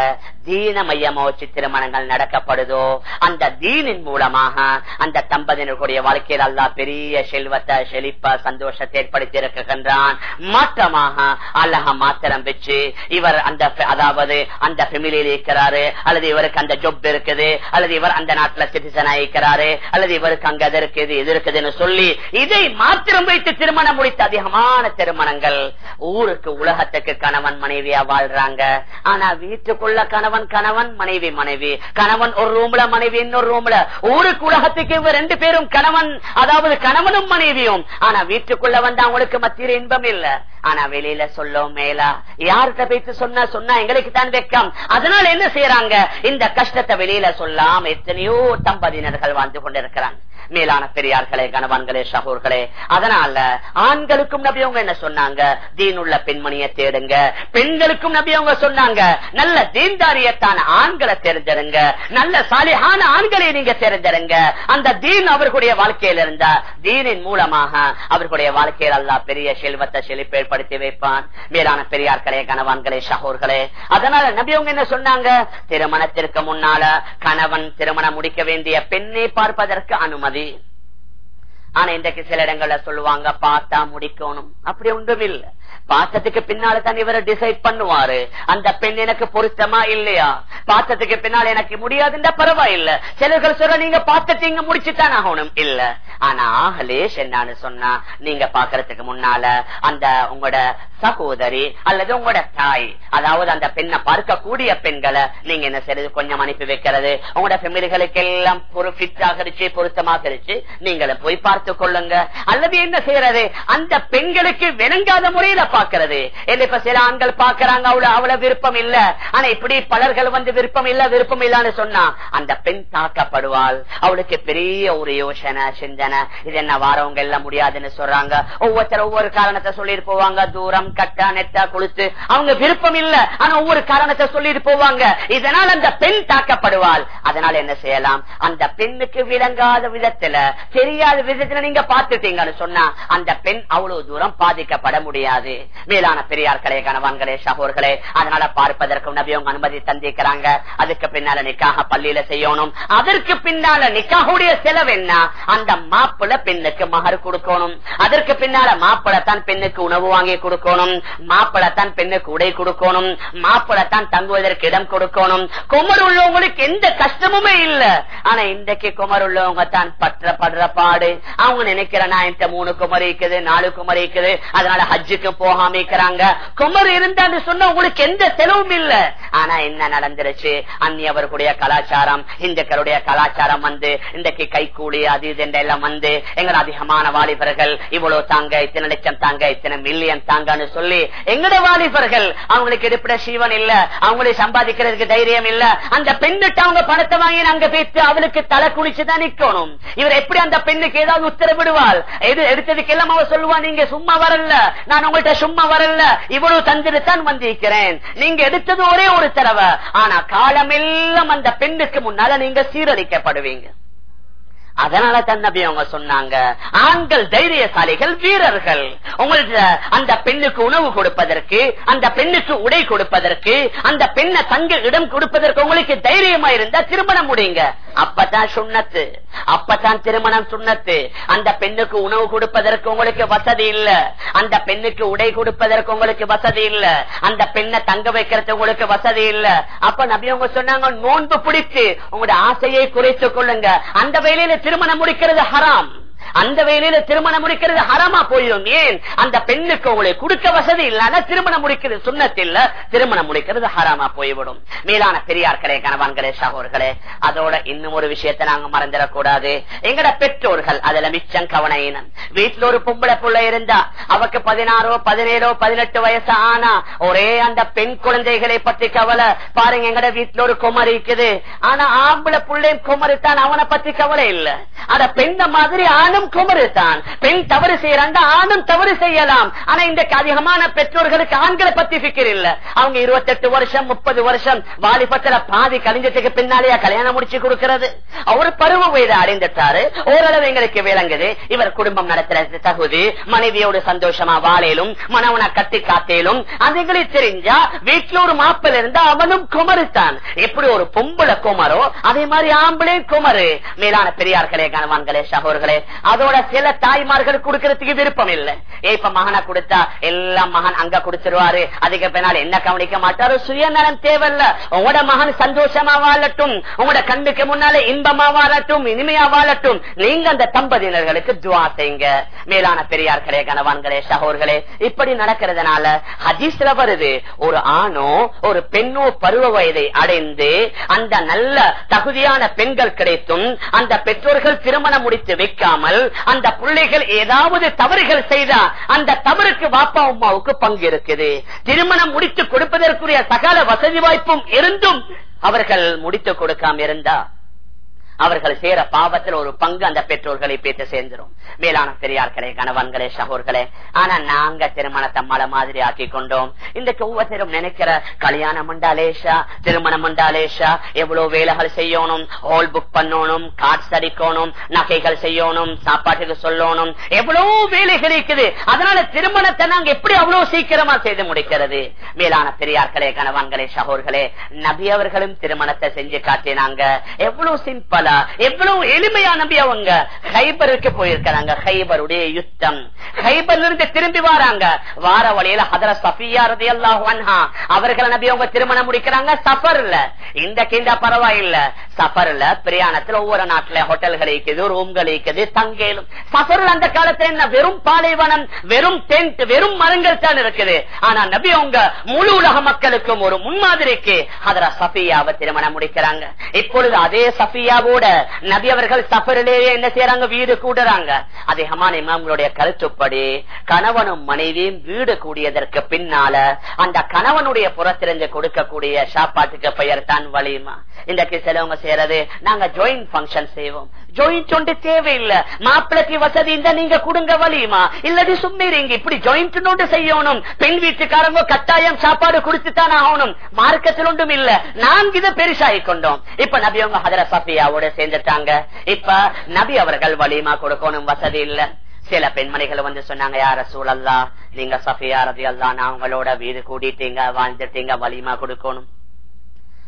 தீன மையமா திருமணங்கள் நடக்கப்படுதோ அந்த தீனின் மூலமாக அந்த தம்பதியினருடைய வாழ்க்கையில் அல்லா பெரிய செல்வத்தை செழிப்ப சந்தோஷத்தை ஏற்படுத்தி இருக்கின்றான் மாற்றமாக அல்லஹ மாத்திரம் வச்சு இவர் அந்த அதாவது அந்த பெமிலியில் இருக்கிறாரு அல்லது இவருக்கு அந்த ஜொப் இருக்குது அல்லது இவர் அந்த நாட்டுல சிட்டிசன் ஆகிக்கிறாரு அல்லது இவருக்கு அங்க அது இருக்குது இது இருக்குதுன்னு சொல்லி இதை மாத்திரம் வைத்து திருமணம் முடித்த அதிகமான திருமணங்கள் ஊருக்கு உலகத்துக்கு கணவன் மனைவியா வாழ்றாங்க. ஆனா வீட்டுக்குள்ள கணவன் கணவன் மனைவி மனைவி. கணவன் ஒரு ரூம்ல மனைவி இன்னொரு ரூம்ல ஊருக்கு உலகத்துக்கு இவங்க ரெண்டு பேரும் கணவன் அதாவது கணவனும் மனைவியும். ஆனா வீட்டுக்குள்ள வந்து அவங்களுக்கு மத்தியில் இன்பம் இல்ல. ஆனா வெளியில சொல்லும் மேலா யார்கிட்ட பேச்சு சொன்னா சொன்னா எங்களுக்கு தான் வெக்கம் அதனால என்ன செய்யறாங்க? இந்த கஷ்டத்தை வெளியில சொல்லாம எத்தனையோ தம்பதியினர்கள் வாழ்ந்து கொண்டிருக்கிறாங்க. மேலான பெரியார்களே கணவான்களே சகோர்களே. அதனால ஆண்களுக்கும் நபி அவங்க என்ன சொன்னாங்க? தீனுள்ள பெண்மணியை தேடுங்க. பெண்களுக்கும் நபி அவங்க சொன்னாங்க நல்ல தீன்தாரியத்தான ஆண்களை தெரிஞ்சிருங்க. நல்ல சாலிகான ஆண்களை நீங்க தெரிஞ்சிருங்க. அந்த தீன் அவர்களுடைய வாழ்க்கையில் இருந்த தீனின் மூலமாக அவர்களுடைய வாழ்க்கையில் அல்லா பெரிய செல்வத்தை செழிப்பு ஏற்படுத்தி வைப்பான். மேலான பெரியார்களே கணவான்களே சகோர்களே. அதனால நபி அவங்க என்ன சொன்னாங்க? திருமணத்திற்கு முன்னால கணவன் திருமணம் முடிக்க வேண்டிய பெண்ணை பார்ப்பதற்கு அனுமதி ஆனா இன்றைக்கு சில இடங்கள்ல சொல்லுவாங்க பார்த்தா முடிக்கணும். அப்படி ஒன்றும் இல்ல பார்த்ததுக்கு பின்னால தான் இவரை டிசைட் பண்ணுவாரு. அந்த பெண் எனக்கு பொருத்தமா இல்லையா? பார்த்ததுக்கு பின்னால எனக்கு முடியாதுன்ற பரவாயில்ல. சிலர்கள் சொல்ற நீங்க பார்த்துட்டீங்க முடிச்சுதான் ஆகணும். இல்ல. ஆனா ஆகலேஷ் என்னன்னு சொன்னா நீங்க பாக்குறதுக்கு முன்னால அந்த உங்களோட சகோதரி அல்லது உங்களோட தாய். அதாவது அந்த பெண்ணை பார்க்கக்கூடிய பெண்களை நீங்க என்ன செய்யறது? கொஞ்சம் அனுப்பி வைக்கிறது. உங்களோட பெமிலிகளுக்கு எல்லாம் ஒரு ஃபிட் ஆகிருச்சு பொருத்தமாகிருச்சு. நீங்களும் போய் பார்த்து கொள்ளுங்க. அல்லது என்ன செய்யறது? அந்த பெண்களுக்கு விளங்காத முறையில பாக்குறது இப்ப சில ஆண்கள் பாக்குறாங்க அவ்வளவு அவ்வளவு விருப்பம் இல்ல. ஆனா இப்படி பலர்கள் வந்து விருப்பம் இல்ல விருப்பம் இல்லன்னு சொன்னா அந்த பெண் தாக்கப்படுவாள். அவளுக்கு பெரிய ஒரு யோசனை சிந்தனை. இது என்ன வாரவங்க எல்லாம் முடியாதுன்னு சொல்றாங்க. ஒவ்வொருத்தர் ஒவ்வொரு காரணத்தை சொல்லிட்டு போவாங்க. தூரம் பணம் கட்டா நெட்டா கொடுத்து அவங்க விருப்பம் இல்ல. ஆனா ஒவ்வொரு காரணத்தை சொல்லிட்டு போவாங்க. இதனால் அந்த பெண் தாக்கப்படுவாள். அதனால என்ன செய்யலாம்? அந்த பெண்ணுக்கு விளங்காத விதத்துல தெரியாத விதத்துல நீங்க பாத்துட்டீங்கன்னு சொன்னா அந்த பெண் அவ்வளவு தூரம் பாதிக்கப்பட முடியாது. மேலான பெரியார்களே கணவான்களே சகோர்களே அதனால பார்ப்பதற்கு நபி அவங்க அனுமதி தந்திக்கிறாங்க அதுக்கு பின்னால நிக்காக பள்ளியில செய்யணும். அதற்கு பின்னால நிக்காகுடைய செலவு என்ன? அந்த மாப்பிள்ள பெண்ணுக்கு மகர் கொடுக்கணும். அதற்கு பின்னால மாப்பிளத்தான் பெண்ணுக்கு உணவு வாங்கி கொடுக்கணும். கொடுக்கணும். மாப்பிளத்தான் பெண்ணுக்கு உடை கொடுக்கணும். மாப்பிளத்தான் தங்குவதற்கு இடம் கொடுக்கணும். குமர் உள்ளவங்களுக்கு எந்த கஷ்டமுமே இல்ல. ஆனா இன்றைக்கு குமர் உள்ளவங்க தான் பற்ற படுற பாடு. அவங்க நினைக்கிற நான் இந்த மூணு குமர் இருக்குது நாலு குமர் இருக்குது. அதனால ஹஜ்ஜுக்கு போகாம இருக்கிறாங்க. குமர் இருந்தான்னு சொன்ன உங்களுக்கு எந்த செலவும் இல்ல. ஆனா என்ன நடந்துருச்சு? அந்நியவர்களுடைய கலாச்சாரம் இந்துக்களுடைய கலாச்சாரம் வந்து இன்றைக்கு கைக்கூலி அது இது எல்லாம் வந்து எங்களை அதிகமான வாலிபர்கள் இவ்வளவு தாங்க இத்தனை லட்சம் தாங்க இத்தனை மில்லியன் தாங்கன்னு சொல்லி எங்கட வாலிபர்கள்? அவங்களுக்கு இருப்பிட சீவன் இல்ல. அவங்களை சம்பாதிக்கிறதுக்கு தைரியம் இல்ல. அந்த பெண்ணுட்டு அவங்க பணத்தை வாங்கி நாங்க பேத்து அவளுக்கு தலை குளிச்சுதான் நிக்கணும். இவர் எப்படி அந்த பெண்ணுக்கு ஏதாவது உத்தரவிடுவாள்? எது எடுத்ததுக்கு எல்லாம் அவ சொல்லுவா நீங்க சும்மா வரல. நான் உங்கள்கிட்ட சும்மா வரல. இவ்வளவு தந்திருத்தான் வந்திருக்கிறேன். நீங்க எடுத்தது ஒரே ஒரு தடவை. ஆனா காலமெல்லாம் அந்த பெண்ணுக்கு முன்னால நீங்க சீரழிக்கப்படுவீங்க. அதனால தன்னபி அவங்க சொன்னாங்க ஆண்கள் தைரியசாலிகள் வீரர்கள். உங்களுக்கு அந்த பெண்ணுக்கு உணவு கொடுப்பதற்கு அந்த பெண்ணுக்கு உடை கொடுப்பதற்கு அந்த பெண்ணை தங்க இடம் கொடுப்பதற்கு உங்களுக்கு தைரியமா இருந்தா திருமணம் முடியுங்க. அப்பதான் சுண்ணத்து. அப்பதான் திருமணம் சுண்ணத்து. அந்த பெண்ணுக்கு உணவு கொடுப்பதற்கு உங்களுக்கு வசதி இல்ல. அந்த பெண்ணுக்கு உடை கொடுப்பதற்கு உங்களுக்கு வசதி இல்ல. அந்த பெண்ணை தங்க வைக்கிறது உங்களுக்கு வசதி இல்ல. அப்ப நபி அவங்க சொன்னாங்க நோன்பு பிடிச்சு உங்களோட ஆசையை குறைத்துக் கொள்ளுங்க. அந்த வேலையில திருமணம் முடிக்கிறது ஹராம். அந்த வேலையில திருமணம் முடிக்கிறது ஹரமா போயிடும். ஏன்? அந்த பெண்ணுக்கு உங்களுக்கு கொடுக்க வசதி இல்லாத திருமணம் முடிக்கிறது சுண்ணத்தில் திருமணம் முடிக்கிறது ஹராமா போய்விடும். மேலான பெரியார்களே கணவான்களே சகோர்களே அதோட இன்னும் ஒரு விஷயத்தை நாங்க மறந்துடக்கூடாது. எங்கட பெற்றோர்கள் அதுல மிச்சம் கவனையினம். வீட்டுல ஒரு பொம்பளை புள்ள இருந்தா அவக்கு பதினாறோ பதினேழோ பதினெட்டு வயசு ஆனா ஒரே அந்த பெண் குழந்தைகளை பத்தி கவலை. பாருங்க எங்கட வீட்டுல ஒரு குமரி இருக்குது. ஆனா ஆம்பளை புள்ளையும் குமரி தான் அவனை பத்தி கவலை இல்ல. அத பெண்ண மாதிரி ஆணும் குமரு தான் பெண் தவறு செய்யறாங்க ஆணும் தவறு செய்யலாம். ஆனா இன்றைக்கு அதிகமான பெற்றோர்களுக்கு ஆண்களை பத்தி பிக்கர் இல்ல. அவங்க இருபத்தெட்டு வருஷம் முப்பது வருஷம் வாலிபத்துல பாதி கழிஞ்சதுக்கு பின்னாலேயா கல்யாணம் முடிச்சு கொடுக்கிறது. அவர் பருவ வயது அடைந்துட்டாரு. ஓரளவு எங்களுக்கு விளங்குது. இவர் குடும்பம் நடத்துற தகுதி மனைவியோடு சந்தோஷமா வாழையிலும் மனவனை கட்டி காத்தேலும். அதுகளை தெரிஞ்சா வீட்டுல ஒரு மாப்பிள் இருந்தா அவனும் குமருத்தான். எப்படி ஒரு பொம்பளை குமரோ அதே மாதிரி ஆம்பளே குமரு. மேலான பெரியார்களே கணவான்களே சகோர்களே அதோட சில தாய்மார்கள் கொடுக்கறதுக்கு விருப்பம் இல்ல. இப்ப மகனை கொடுத்தா எல்லாம் மகன் அங்க குடிச்சிருவாரு அதுக்கு பின்னால் என்ன கவனிக்க மாட்டாரு? சுயநலம் தேவையில்ல. உங்களோட மகன் சந்தோஷமா வாழட்டும். உங்களோட கண்ணுக்கு முன்னாலே இன்பமா வாழட்டும். இனிமையா வாழட்டும். நீங்க அந்த தம்பதியினர்களுக்கு துவா செய்யுங்க. மேலான பெரியார்களே கணவான்களே சகோர்களே இப்படி நடக்கிறதுனால ஹதீஸ்ல வருது. ஒரு ஆணோ ஒரு பெண்ணோ பருவ வயதை அடைந்து அந்த நல்ல தகுதியான பெண்கள் கிடைத்தும் அந்த பெற்றோர்கள் திருமணம் முடித்து வைக்காமல் அந்த பிள்ளைகள் ஏதாவது தவறுகள் செய்தா அந்த தவறுக்கு பாப்பா அம்மாவுக்கு பங்கு இருக்குது. திருமணம் முடித்து கொடுப்பதற்குரிய சகல வசதி வாய்ப்பும் இருந்தும் அவர்கள் முடித்து கொடுக்காம இருந்தா அவர்கள் சேர பாவத்தில் ஒரு பங்கு அந்த பெற்றோர்களை பேத்து சேர்ந்துரும். மேலான பெரியார்களே கணவன்களே சகோர்களே ஆனா நாங்க திருமணத்தை மலை மாதிரி ஆக்கி கொண்டோம். இன்றைக்கு ஒவ்வொருத்தரும் நினைக்கிற கல்யாணம் உண்டாலேஷா திருமணம் உண்டாலேஷா எவ்வளவு வேலைகள் செய்யணும்? ஹால் புக் பண்ணணும் கார்ட்ஸ் அடிக்கணும் நகைகள் செய்யணும் சாப்பாட்டுக்கு சொல்லணும். எவ்வளவு வேலைகள் இருக்குது அதனால திருமணத்தை நாங்க எப்படி அவ்வளவு சீக்கிரமா செய்து முடிக்கிறது? மேலான பெரியார்களே கணவன்களே சகோர்களே நபி அவர்களும் திருமணத்தை செஞ்சு காட்டினாங்க. எவ்வளவு சிம்பிள் எவ்வளவு எளிமையா நம்பி அவங்க. ஹைபருக்கு போயிருக்கிறாங்க ஹைபருடைய யுத்தம். ஹைபர்ல இருந்து திரும்பி வராங்க. வார வழியில ஹதர சஃபியா ரதி அல்லாஹ் அவர்களை நம்பி அவங்க திருமணம் முடிக்கிறாங்க சஃபர்ல. இந்த கிண்டா பரவாயில்ல. சஃபர்ல பிரயாணத்துல ஒவ்வொரு நாட்டுல ஹோட்டல்கள் இருக்குது ரூம்கள் இருக்குது தங்கேலும். சஃபர்ல அந்த காலத்துல என்ன? வெறும் பாலைவனம் வெறும் டென்ட் வெறும் மரங்கள் தான் இருக்குது. ஆனா நபி அவங்க முழு உலக மக்களுக்கும் ஒரு முன்மாதிரிக்கு அதர சஃபியாவை திருமணம் முடிக்கிறாங்க. இப்பொழுது அதே சஃபியாவோட நபி அவர்கள் சஃபரிலேயே என்ன செய்யறாங்க வீடு கூடுறாங்க. அதிகமான இமாம்களுடைய கருத்துப்படி கணவனும் மனைவியும் வீடு கூடியதற்கு பின்னால அந்த கணவனுடைய புறத்திலிருந்து கொடுக்கக்கூடிய சாப்பாட்டுக்கு பெயர் தான் வலிமா. இன்றைக்கு சிலவங்க செய்யறது நாங்க ஜாயிண்ட் பங்கன் செய்வோம். ஜாயிண்ட் ஒன்று தேவையில்லை. மாப்பிளைக்கு வசதி இருந்தா நீங்க கொடுங்க வலியுமா? இல்லது சும்மிறீங்க இப்படி ஜாயிண்ட் ஒன்று செய்யணும். பெண் வீட்டுக்காரங்க கட்டாயம் சாப்பாடு கொடுத்துத்தான் ஆகணும். மார்க்கத்தில் ஒன்றும் இல்ல. நான்கு இதை பெருசாகி கொண்டோம். இப்ப நபி அவங்க ஹதர சபியாவோட சேர்ந்துட்டாங்க. இப்ப நபி அவர்கள் வலியுமா கொடுக்கணும் வசதி இல்ல. சில பெண்மணிகள் வந்து சொன்னாங்க யார சூழல்லா நீங்க சஃபியா ரதி அல்லா நான் உங்களோட வீடு கூட்டிட்டீங்க வாழ்ந்துட்டீங்க வலிமா கொடுக்கணும்?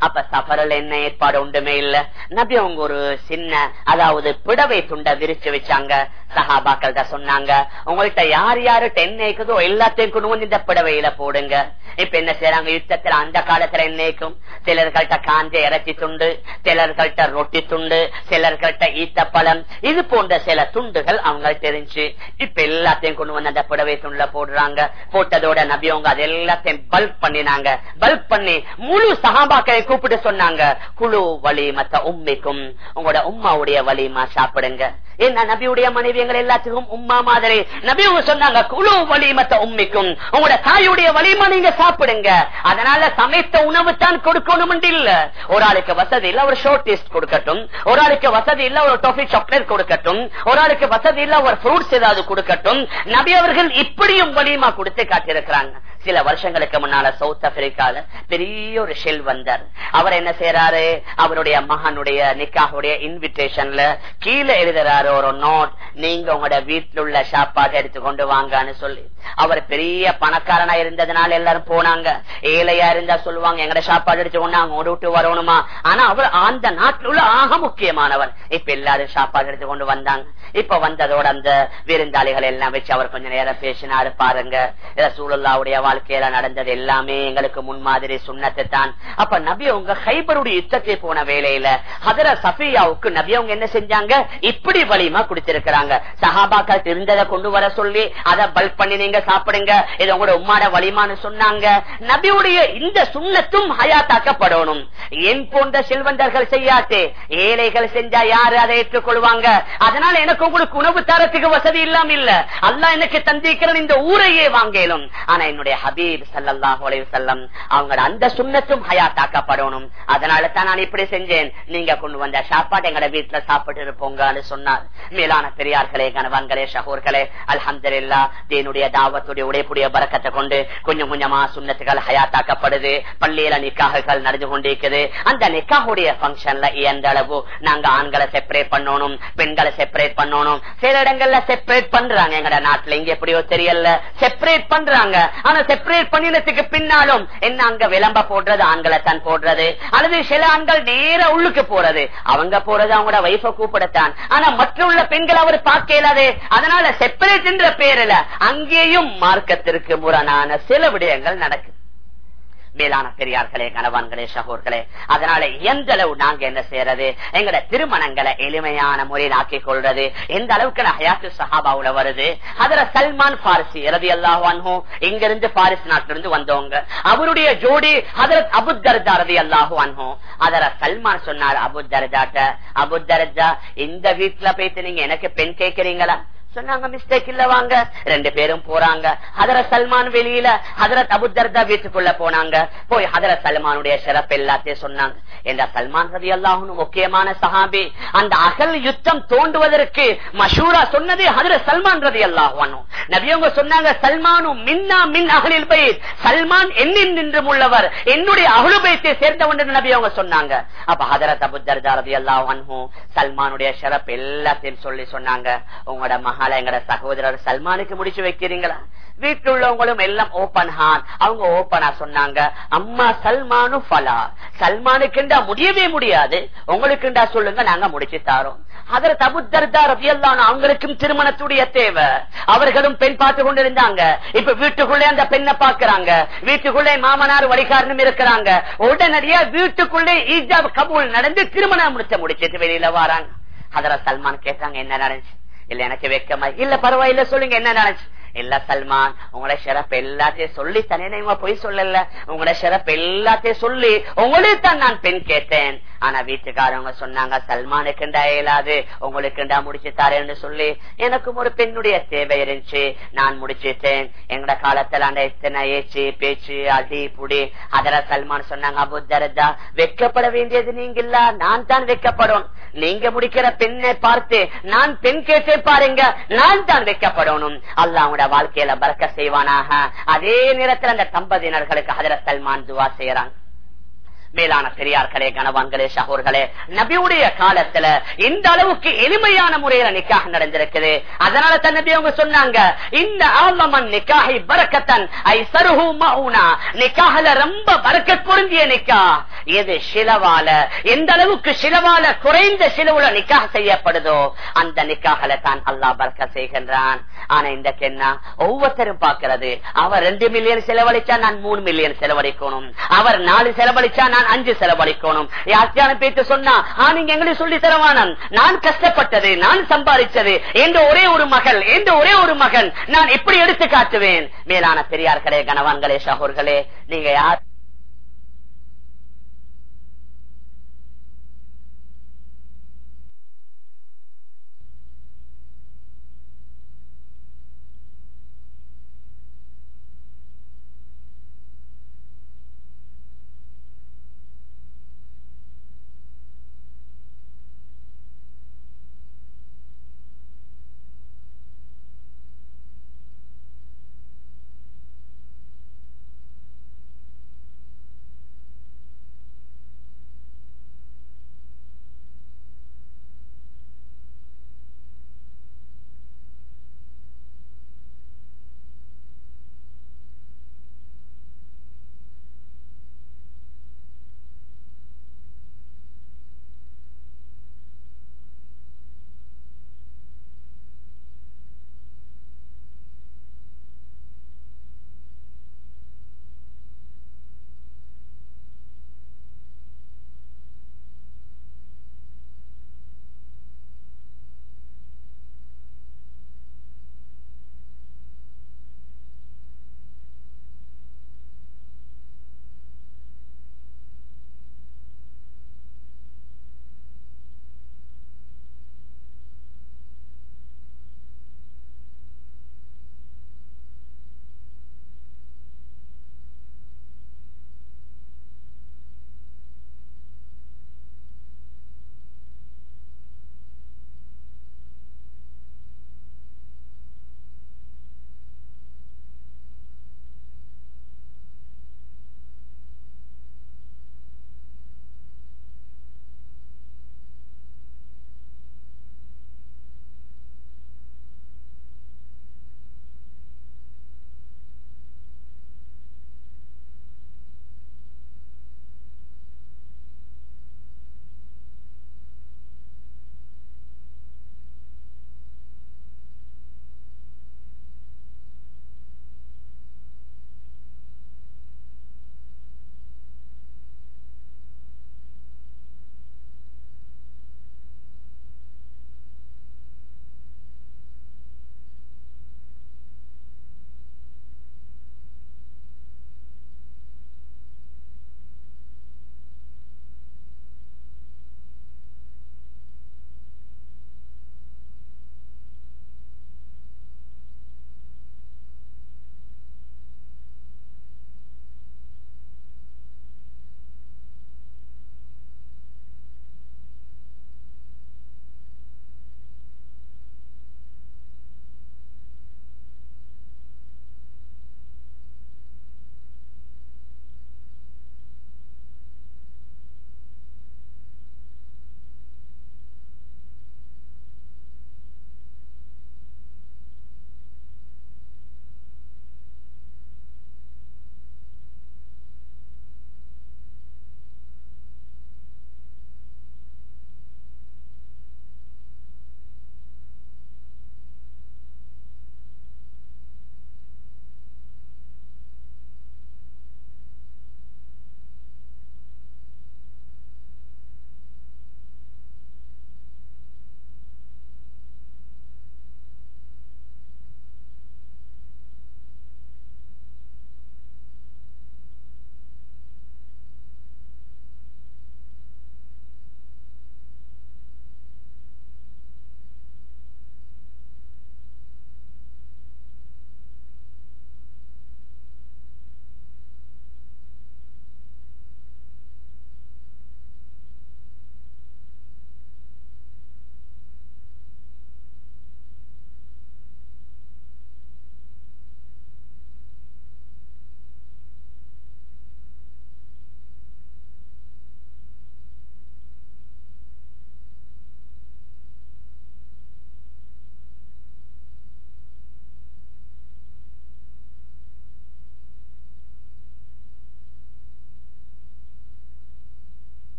அப்ப சஃபரில் என்ன ஏற்பாடு ஒன்றுமே இல்ல? நபி அவங்க ஒரு சின்ன அதாவது பிடவை துண்டை விரிச்சு வச்சாங்க. சஹாபாக்கள் தான் சொன்னாங்க உங்கள்கிட்ட யார் யாரு டென் ஏக்குதோ எல்லாத்தையும் கொண்டு வந்து இந்த புடவையில போடுங்க. இப்ப என்ன செய்யறாங்க யுத்தத்துல அந்த காலத்துல என்னைக்கும் சிலர்கள்ட்ட காஞ்ச இறைச்சி துண்டு சிலர்கள்ட்ட ரொட்டி துண்டு சிலர்கள்ட்ட ஈத்தப்பழம் இது போன்ற சில துண்டுகள் அவங்க தெரிஞ்சு இப்ப எல்லாத்தையும் கொண்டு வந்து அந்த புடவை துண்டுல போடுறாங்க. போட்டதோட நபியவங்க அது எல்லாத்தையும் பல்க் பண்ணினாங்க. பல்க் பண்ணி முழு சகாபாக்களை கூப்பிட்டு சொன்னாங்க குழு வலிமத்த உண்மைக்கும் உங்களோட உம்மாவுடைய வலிமா சாப்பிடுங்க. என்ன நபியுடைய மனைவி மனைவியங்கள் எல்லாத்துக்கும் உம்மா மாதிரி. நபி சொன்னாங்க குழு வலிமத்தை உண்மைக்கும் உங்களோட தாயுடைய வலிமை நீங்க சாப்பிடுங்க. அதனால சமைத்த உணவு தான் கொடுக்கணும் இல்ல. ஒரு ஆளுக்கு வசதி இல்ல ஒரு ஷோர்ட் டேஸ்ட் கொடுக்கட்டும். ஒரு ஆளுக்கு வசதி இல்ல ஒரு டொஃபி சாக்லேட் கொடுக்கட்டும். ஒரு ஆளுக்கு வசதி இல்ல ஒரு ஃப்ரூட்ஸ் ஏதாவது கொடுக்கட்டும். நபி அவர்கள் இப்படியும் வலிமா கொடுத்து காட்டியிருக்கிறாங்க. சில வருஷங்களுக்கு முன்னால சவுத் ஆப்பிரிக்கால பெரிய ஒரு ஷெல் வந்தார். அவர் என்ன செய்யறாரு அவருடைய மகனுடைய நிக்காவுடைய இன்விடேஷன்ல கீழே எழுதுறாரு ஒரு நோட் நீ நீங்க உங்களோட வீட்டில் உள்ள சாப்பாடு எடுத்து கொண்டு வாங்கன்னு சொல்லி. அவர் பெரிய பணக்காரனா இருந்ததுனால எல்லாரும் போனாங்க. ஏழையா இருந்தா சொல்லுவாங்க எங்கட சாப்பாடு எடுத்து கொண்டு அவங்க விட்டு வரணுமா? ஆனா அவர் அந்த நாட்டில் உள்ள ஆக முக்கியமானவர். இப்ப எல்லாரும் சாப்பாடு எடுத்து கொண்டு வந்தாங்க. இப்ப வந்ததோட அந்த விருந்தாளிகள் எல்லாம் வச்சு அவர் கொஞ்ச நேரம் பேசினாரு. பாருங்க சூழல்லாவுடைய வாழ்க்கையில நடந்தது எல்லாமே எங்களுக்கு முன்மாதிரி சுண்ணத்தை தான். அப்ப நபி உங்க ஹைபருடைய யுத்தத்தை போன வேலையில ஹதர சஃபியாவுக்கு நபி அவங்க என்ன செஞ்சாங்க? இப்படி வலிமா குடிச்சிருக்கிறாங்க சஹாபாக்கள் தெரிஞ்சதை கொண்டு வர சொல்லி அதை பல்க் பண்ணி நீங்க சாப்பிடுங்க. இது உங்களோட உம்மாட வலிமான்னு சொன்னாங்க. நபியுடைய இந்த சுண்ணத்தும் ஹயாத்தாக்கப்படணும். என் போன்ற செல்வந்தர்கள் செய்யாட்டு ஏழைகள் செஞ்சா யாரு அதை ஏற்றுக்கொள்வாங்க? அதனால எனக்கு உங்களுக்கு உணவு தரத்துக்கு வசதி இல்லாம இல்ல. அல்ல எனக்கு தந்திக்கிற இந்த ஊரையே வாங்கலும். ஆனா என்னுடைய ஹபீப் சல்லாஹ் செல்லம் அவங்க அந்த சுண்ணத்தும் ஹயாத்தாக்கப்படணும். அதனால தான் நான் இப்படி செஞ்சேன். நீங்க கொண்டு வந்த சாப்பாடு எங்கட வீட்டுல சாப்பிட்டு இருப்போங்கன்னு சொன்னார். மேலான பெரியார் பெரியார்களே கணவான்களே ஷஹூர்களே அல்ஹம்துல்லா தேனுடைய தாவத்துடைய உடையக்கூடிய பறக்கத்தை கொண்டு கொஞ்சம் கொஞ்சமா சுண்ணத்துகள் ஹயாத்தாக்கப்படுது பள்ளியில நிக்காகுகள் நடந்து கொண்டிருக்குது. அந்த நிக்காகுடைய பங்கன்ல எந்த அளவு நாங்க ஆண்களை செப்பரேட் பண்ணணும் பெண்களை செப்பரேட் பண்ணணும் சில இடங்கள்ல செப்பரேட் பண்றாங்க. எங்கட நாட்டுல இங்க எப்படியோ தெரியல. செப்பரேட் பண்றாங்க. ஆனா செப்பரேட் பண்ணினதுக்கு பின்னாலும் என்ன அங்க விளம்ப போடுறது? ஆண்களை தான் போடுறது. அல்லது சில ஆண்கள் நேர உள்ளுக்கு போறது. அவங்க போறது அவங்களோட வைஃப கூப்பிடத்தான். ஆனா மற்றுள்ள பெண்கள் அவர் பார்க்க இயலாது. அதனால செப்பரேட் என்ற பேரில் அங்கேயும் மார்க்கத்திற்கு முரணான சில விடயங்கள் நடக்குது. மேலான பெரியார்களே கணவான்களே சகோர்களே அதனால எந்த அளவு நாங்க என்ன செய்யறது? எங்கட திருமணங்களை எளிமையான முறையில் ஆக்கிக் கொள்றது. எந்த அளவுக்கு ஹயாத்து சஹாபாவுல வருது? அதுல சல்மான் பாரிசி ரதி அல்லாஹு இங்கிருந்து பாரிஸ் நாட்டிலிருந்து வந்தவங்க. அவருடைய ஜோடி ஹதரத் அபுத்தர்தா ரதி அல்லாஹு அதர சல்மான் சொன்னார் அபுத்தர்தாட்ட அபுத்தர்தா இந்த வீட்டுல போயிட்டு நீங்க எனக்கு பெண் கேட்கறீங்களா சொன்னாங்க மிஸ்டேக் இல்ல வாங்க. ரெண்டு பேரும் போறாங்க. ஹதர சல்மான் வெளியில ஹதரத் அபுத்தர்தா வீட்டுக்குள்ள போனாங்க. போய் ஹதர சல்மானுடைய சிறப்பு எல்லாத்தையும் சொன்னாங்க. என்ற சல்மான் ரவி அல்லாஹும் முக்கியமான சஹாபி? அந்த அகல் யுத்தம் தோண்டுவதற்கு மஷூரா சொன்னது ஹதர சல்மான் ரவி அல்லாஹானும் நபியவங்க சொன்னாங்க சல்மானும் மின்னா மின் அகலில் பயிர் சல்மான் என்னின் நின்றும் உள்ளவர். என்னுடைய அகுலுபயத்தை சேர்ந்தவன் என்று நபி அவங்க சொன்னாங்க. அப்ப ஹதரத் அபுத்தர்தா ரவி அல்லாஹும் சல்மானுடைய சிறப்பு எல்லாத்தையும் சொல்லி சொன்னாங்க. உங்களோட மகால எங்கட சகோதரர் சல்மானுக்கு முடிச்சு வைக்கிறீங்களா? வீட்டில் உள்ளவங்களும் எல்லாம் ஓபன் ஹான் அவங்க ஓபனா சொன்னாங்க அம்மா சல்மானு பலா சல்மானுக்குண்டா முடியவே முடியாது. உங்களுக்குண்டா சொல்லுங்க நாங்க முடிச்சு தாரோம். அதர் தபுத்தர்தார் அவங்களுக்கும் திருமணத்துடைய தேவை. அவர்களும் பெண் பார்த்து கொண்டிருந்தாங்க. இப்ப வீட்டுக்குள்ளே அந்த பெண்ணை பாக்குறாங்க வீட்டுக்குள்ளே மாமனார் வழிகாரனும் இருக்கிறாங்க. உடனடியா வீட்டுக்குள்ளே ஈஜாப் கபூல் நடந்து திருமணம் முடிச்ச முடிச்சிட்டு வெளியில வராங்க. அதர சல்மான் கேட்டாங்க என்ன நடந்துச்சு? இல்ல எனக்கு வெக்கமா இல்ல பரவாயில்ல சொல்லுங்க என்ன நினைச்சு இல்ல சல்மான் உங்களோட சிறப்பு எல்லாத்தையும் சொல்லி தானே நீங்க பொய் சொல்லல. உங்களோட சிறப்பு எல்லாத்தையும் சொல்லி உங்களே தான் நான் பெண் கேட்டேன். ஆனா வீட்டுக்காரவங்க சொன்னாங்க சல்மானுக்குண்டா இயலாது உங்களுக்குண்டா முடிச்சு தாரேன்னு சொல்லி எனக்கும் ஒரு பெண்ணுடைய தேவை இருந்துச்சு. நான் முடிச்சிட்டேன். எங்கட காலத்துல அந்த இத்தனை ஏச்சு பேச்சு அடி புடி அதர சல்மான் சொன்னாங்க அபு தரதா வெக்கப்பட வேண்டியது நீங்க இல்ல நான் தான் வெக்கப்படும். நீங்க முடிக்கிற பெண்ணை பார்த்து நான் பெண் கேட்டே பாருங்க நான் தான் வைக்கப்படணும். அல்ல அவங்களோட வாழ்க்கையில பறக்க செய்வானாக. அதே நேரத்தில் அந்த தம்பதியினர்களுக்கு ஹதர சல்மான் துவா செய்யறாங்க மேலான பெரியார்களே கனவான்களே சகோர்களே நபியுடைய காலத்துல இந்த அளவுக்கு எளிமையான முறையில நிக்காக நடந்திருக்குது. அதனால தான் நபி அவங்க சொன்னாங்க இந்த ஆமமன் நிக்காகை பறக்கத்தன் ஐ சருஹு மவுனா. நிக்காகல ரொம்ப பறக்க பொருந்திய நிக்கா எது சிலவால எந்த அளவுக்கு சிலவால குறைந்த சிலவுல நிக்காக செய்யப்படுதோ அந்த நிக்காகல தான் அல்லாஹ் பறக்க செய்கின்றான். ஆனா இந்த என்ன? ஒவ்வொருத்தரும் பார்க்கிறது அவர் ரெண்டு மில்லியன் செலவழிச்சா நான் மூணு மில்லியன் செலவழிக்கணும். அவர் நாலு செலவழிச்சா நான் அஞ்சு செலவழிக்கணும். யாத்தியான பேச்சு சொன்னா ஆ நீங்க எங்களுக்கு சொல்லி தரவானன் நான் கஷ்டப்பட்டது நான் சம்பாதிச்சது எந்த ஒரே ஒரு மகள் எந்த ஒரே ஒரு மகன் நான் எப்படி எடுத்து காட்டுவேன். மேலான பெரியார்களே கணவான்களே சகோர்களே நீங்க யார்?